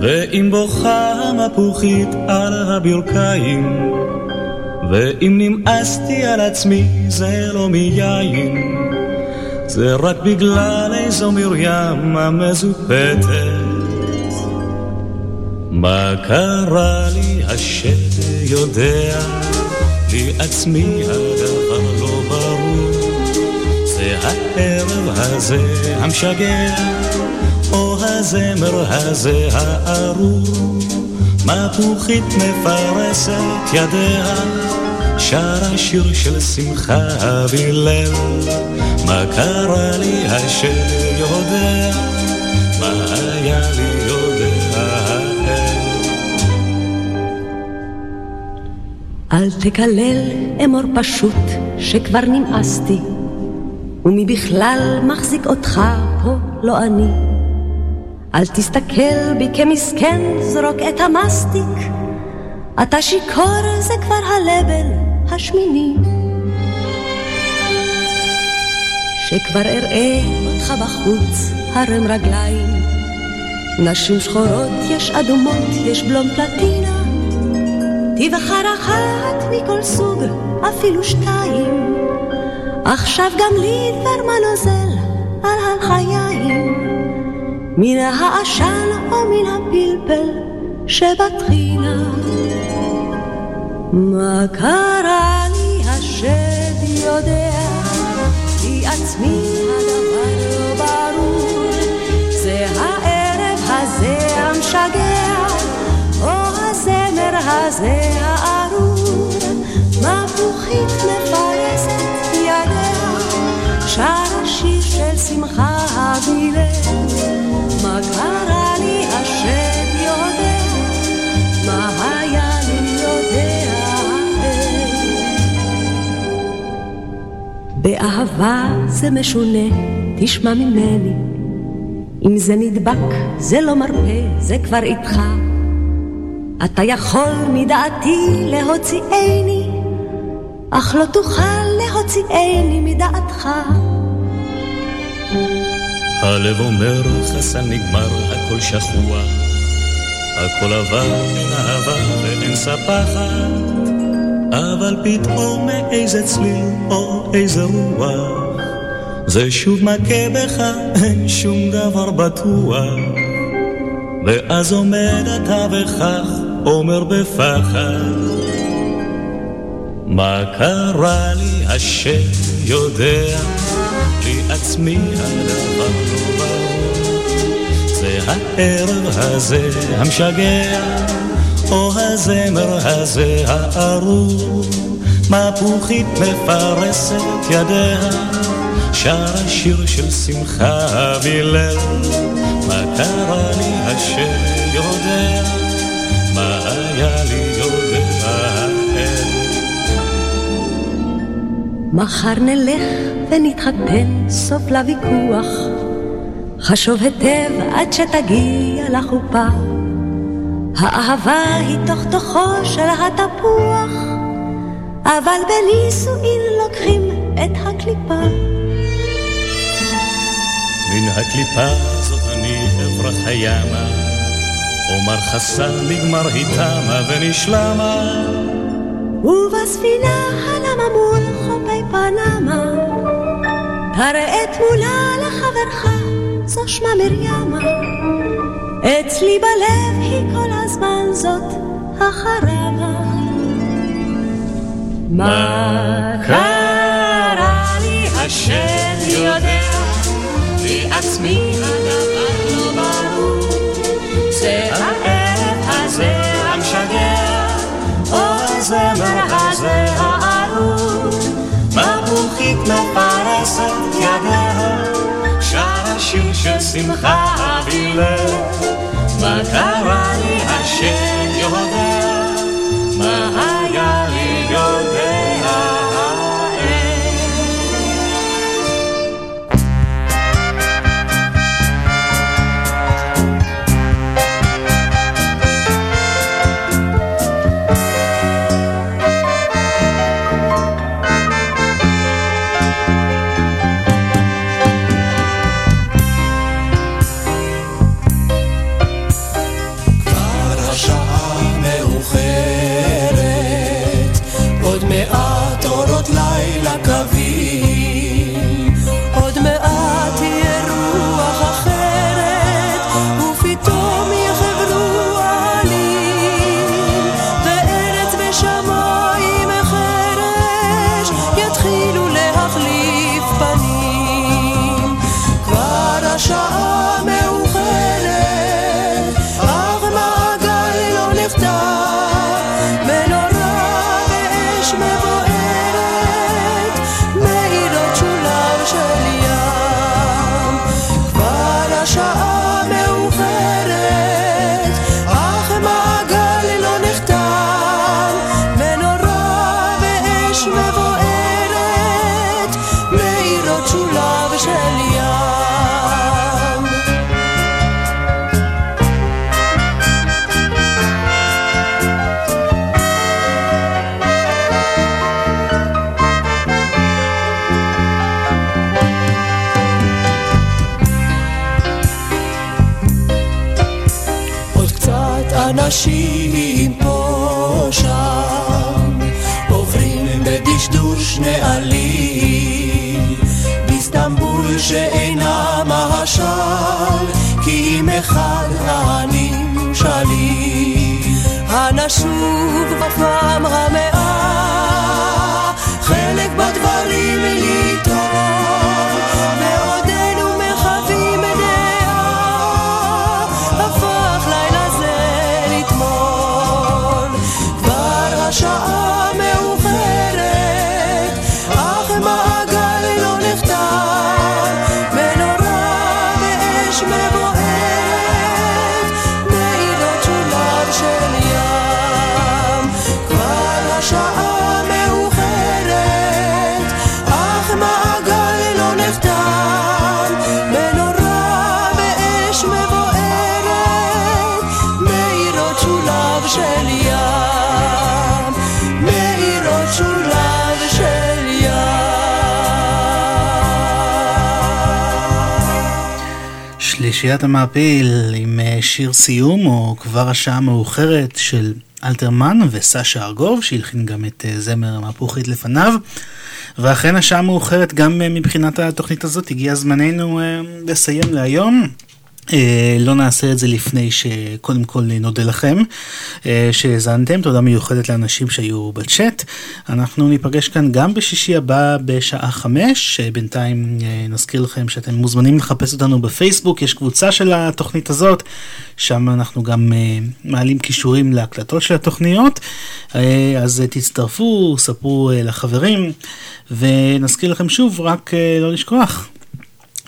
ואם בוכה המפוחית על הברכיים ואם נמאסתי על עצמי זה לא מיין זה רק בגלל אולי זו מרים המזופתת. מה קרה לי השד יודע, לי עצמי הדבר לא ברור. זה הערב הזה המשגע, או הזמר הזה הארור. מפוחית מפרסת ידיה, שרה שיר של שמחה והלל. קרה לי השם יודע, מה היה לי יודע. אל תקלל אמור פשוט שכבר נמאסתי, ומי בכלל מחזיק אותך פה לא אני. אל תסתכל בי כמסכן, זרוק את המסטיק. אתה שיכור, זה כבר הלבל השמיני. שכבר אראה אותך בחוץ, הרם רגליים. נשים שחורות, יש אדומות, יש בלום פלטינה. תבחר אחת מכל סוג, אפילו שתיים. עכשיו גם לי דבר מה נוזל על החיים. מן העשן או מן הפלפל שבטחינה. מה קרה לי השד יודע, עצמי הדבר ברור. זה הערב הזה המשגע, או הזמר הזה הארור. מפוחית מפרסת ידיה, שר שיר של שמחה הבילד. באהבה זה משונה, תשמע ממני. אם זה נדבק, זה לא מרפה, זה כבר איתך. אתה יכול מדעתי להוציאני, אך לא תוכל להוציאני מדעתך. הלב אומר חסן נגמר, הכל שכוח, הכל עבר העבר ואין ספחת, אבל פתאום מאיזה צליל או איזה רוח, זה שוב מכה בך, אין שום דבר בטוח, ואז עומד אתה וכך אומר בפחד, מה קרה לי השם יודע, לי עצמי הדבר לא ברור. זה הערב הזה המשגע, או הזמר הזה הארור. מפוחית מפרסת ידיה, שרה שיר של שמחה והלל. מה קרה לי השם יודע, מה היה לי יודע. מחר נלך ונתחתן, סוף לוויכוח. חשוב היטב עד שתגיע לחופה. האהבה היא תוך תוכו של התפוח, אבל בנישואין לוקחים את הקליפה. מן הקליפה הזאת אני אברח הימה, אומר חסן נגמר היא תמה ונשלמה. ובספינה הנמה מול חופי פנמה, תראה תמונה לחברך, זו שמה מרימה. אצלי בלב היא כל הזמן זאת החרבה. מה קרה לי השד יודע, לי עצמי הדבר לא ברור. זה הערב הזה המשגע, או הזמר הזה הארור. מפוחית מפרסת ידיה, שרה שיר של שמחה והלל. מה קרה לי השם J'ouvre votre âme à שלישיית המעפיל עם אה, שיר סיום או כבר השעה המאוחרת של אלתרמן וסשה ארגוב שהלחין גם את אה, זמר המהפוכית לפניו. ואכן השעה מאוחרת גם אה, מבחינת התוכנית הזאת הגיע זמננו לסיים להיום. אה, לא נעשה את זה לפני שקודם כל נודה לכם אה, שהאזנתם, תודה מיוחדת לאנשים שהיו בצ'אט. אנחנו ניפגש כאן גם בשישי הבא בשעה חמש, אה, בינתיים נזכיר לכם שאתם מוזמנים לחפש אותנו בפייסבוק, יש קבוצה של התוכנית הזאת, שם אנחנו גם מעלים כישורים להקלטות של התוכניות, אז תצטרפו, ספרו לחברים, ונזכיר לכם שוב, רק לא לשכוח.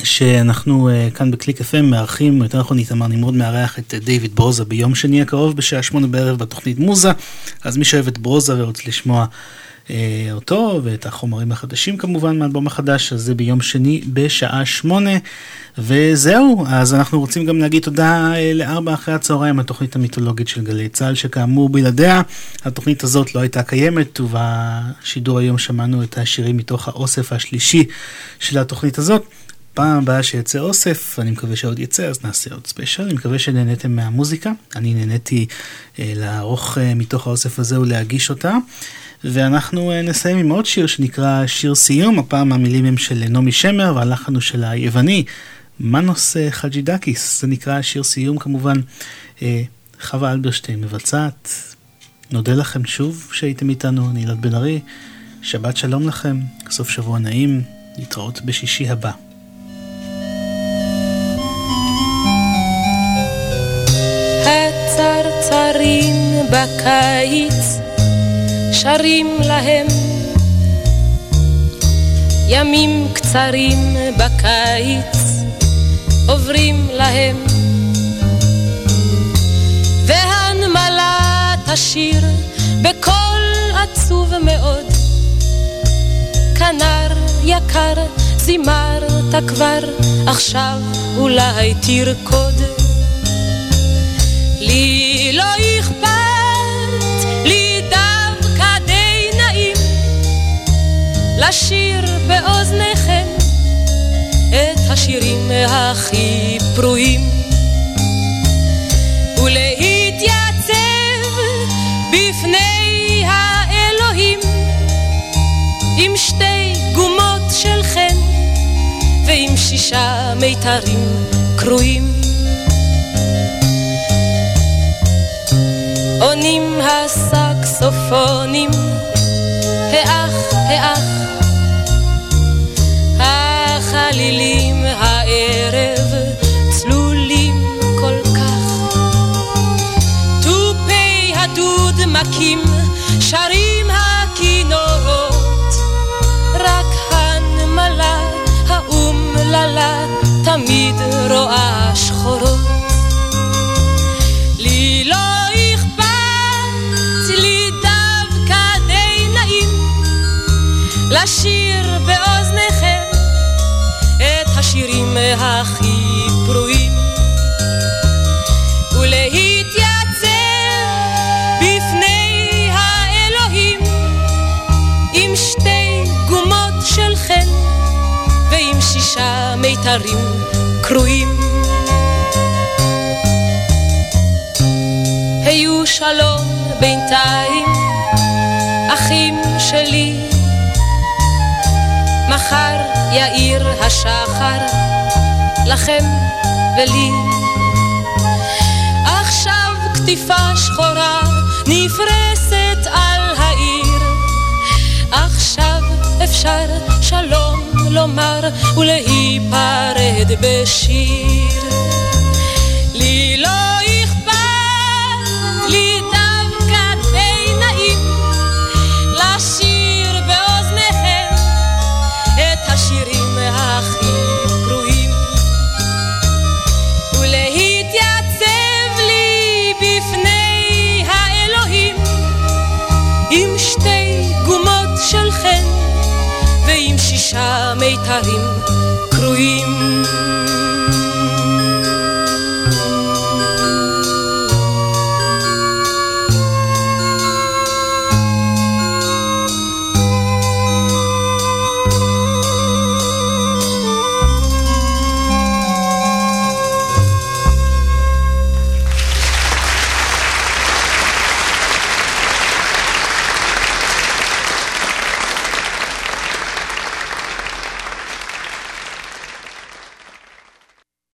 שאנחנו uh, כאן בקליק FM מארחים, יותר נכון איתמר נמרוד מארח את uh, דיוויד ברוזה ביום שני הקרוב בשעה שמונה בערב בתוכנית מוזה, אז מי שאוהב את ברוזה ורוצה לשמוע uh, אותו ואת החומרים החדשים כמובן מהאלבום החדש, אז זה ביום שני בשעה שמונה. וזהו, אז אנחנו רוצים גם להגיד תודה uh, לארבע אחרי הצהריים, התוכנית המיתולוגית של גלי צה"ל, שכאמור בלעדיה התוכנית הזאת לא הייתה קיימת, ובשידור היום שמענו את השירים מתוך האוסף השלישי של התוכנית הזאת. פעם הבאה שיצא אוסף, אני מקווה שעוד יצא, אז נעשה עוד ספיישל. אני מקווה שנהניתם מהמוזיקה. אני נהניתי אה, לערוך אה, מתוך האוסף הזה ולהגיש אותה. ואנחנו אה, נסיים עם עוד שיר שנקרא שיר סיום, הפעם המילים הם של נעמי שמר והלחן הוא של היווני, מנוס אה, חג'ידקיס. זה נקרא שיר סיום כמובן. אה, חווה אלברשטיין מבצעת. נודה לכם שוב שהייתם איתנו, אני אלעד בן ארי. שבת שלום לכם, סוף שבוע נעים, להתראות בשישי הבא. הצרצרים בקיץ שרים להם ימים קצרים בקיץ עוברים להם. והנמלה תשיר בקול עצוב מאוד כנר יקר זימרת כבר עכשיו אולי תרקוד לא אכפת, לי דווקא לשיר באוזניכם את השירים הכי פרועים ולהתייצב בפני האלוהים עם שתי גומות של חן ועם שישה מיתרים קרועים עונים הסקסופונים, האח, האח, החלילים הערב צלולים כל כך. תופי הדוד מכים, שרים הכינורות, רק הנמלה האומללה תמיד רואה אשיר באוזניכם את השירים הכי פרועים ולהתייצר בפני האלוהים עם שתי גומות של חן ועם שישה מיתרים קרועים. השחר לכם ולי. עכשיו קטיפה שחורה נפרסת על העיר. עכשיו אפשר שלום לומר ולהיפרד בשיר. lágrimas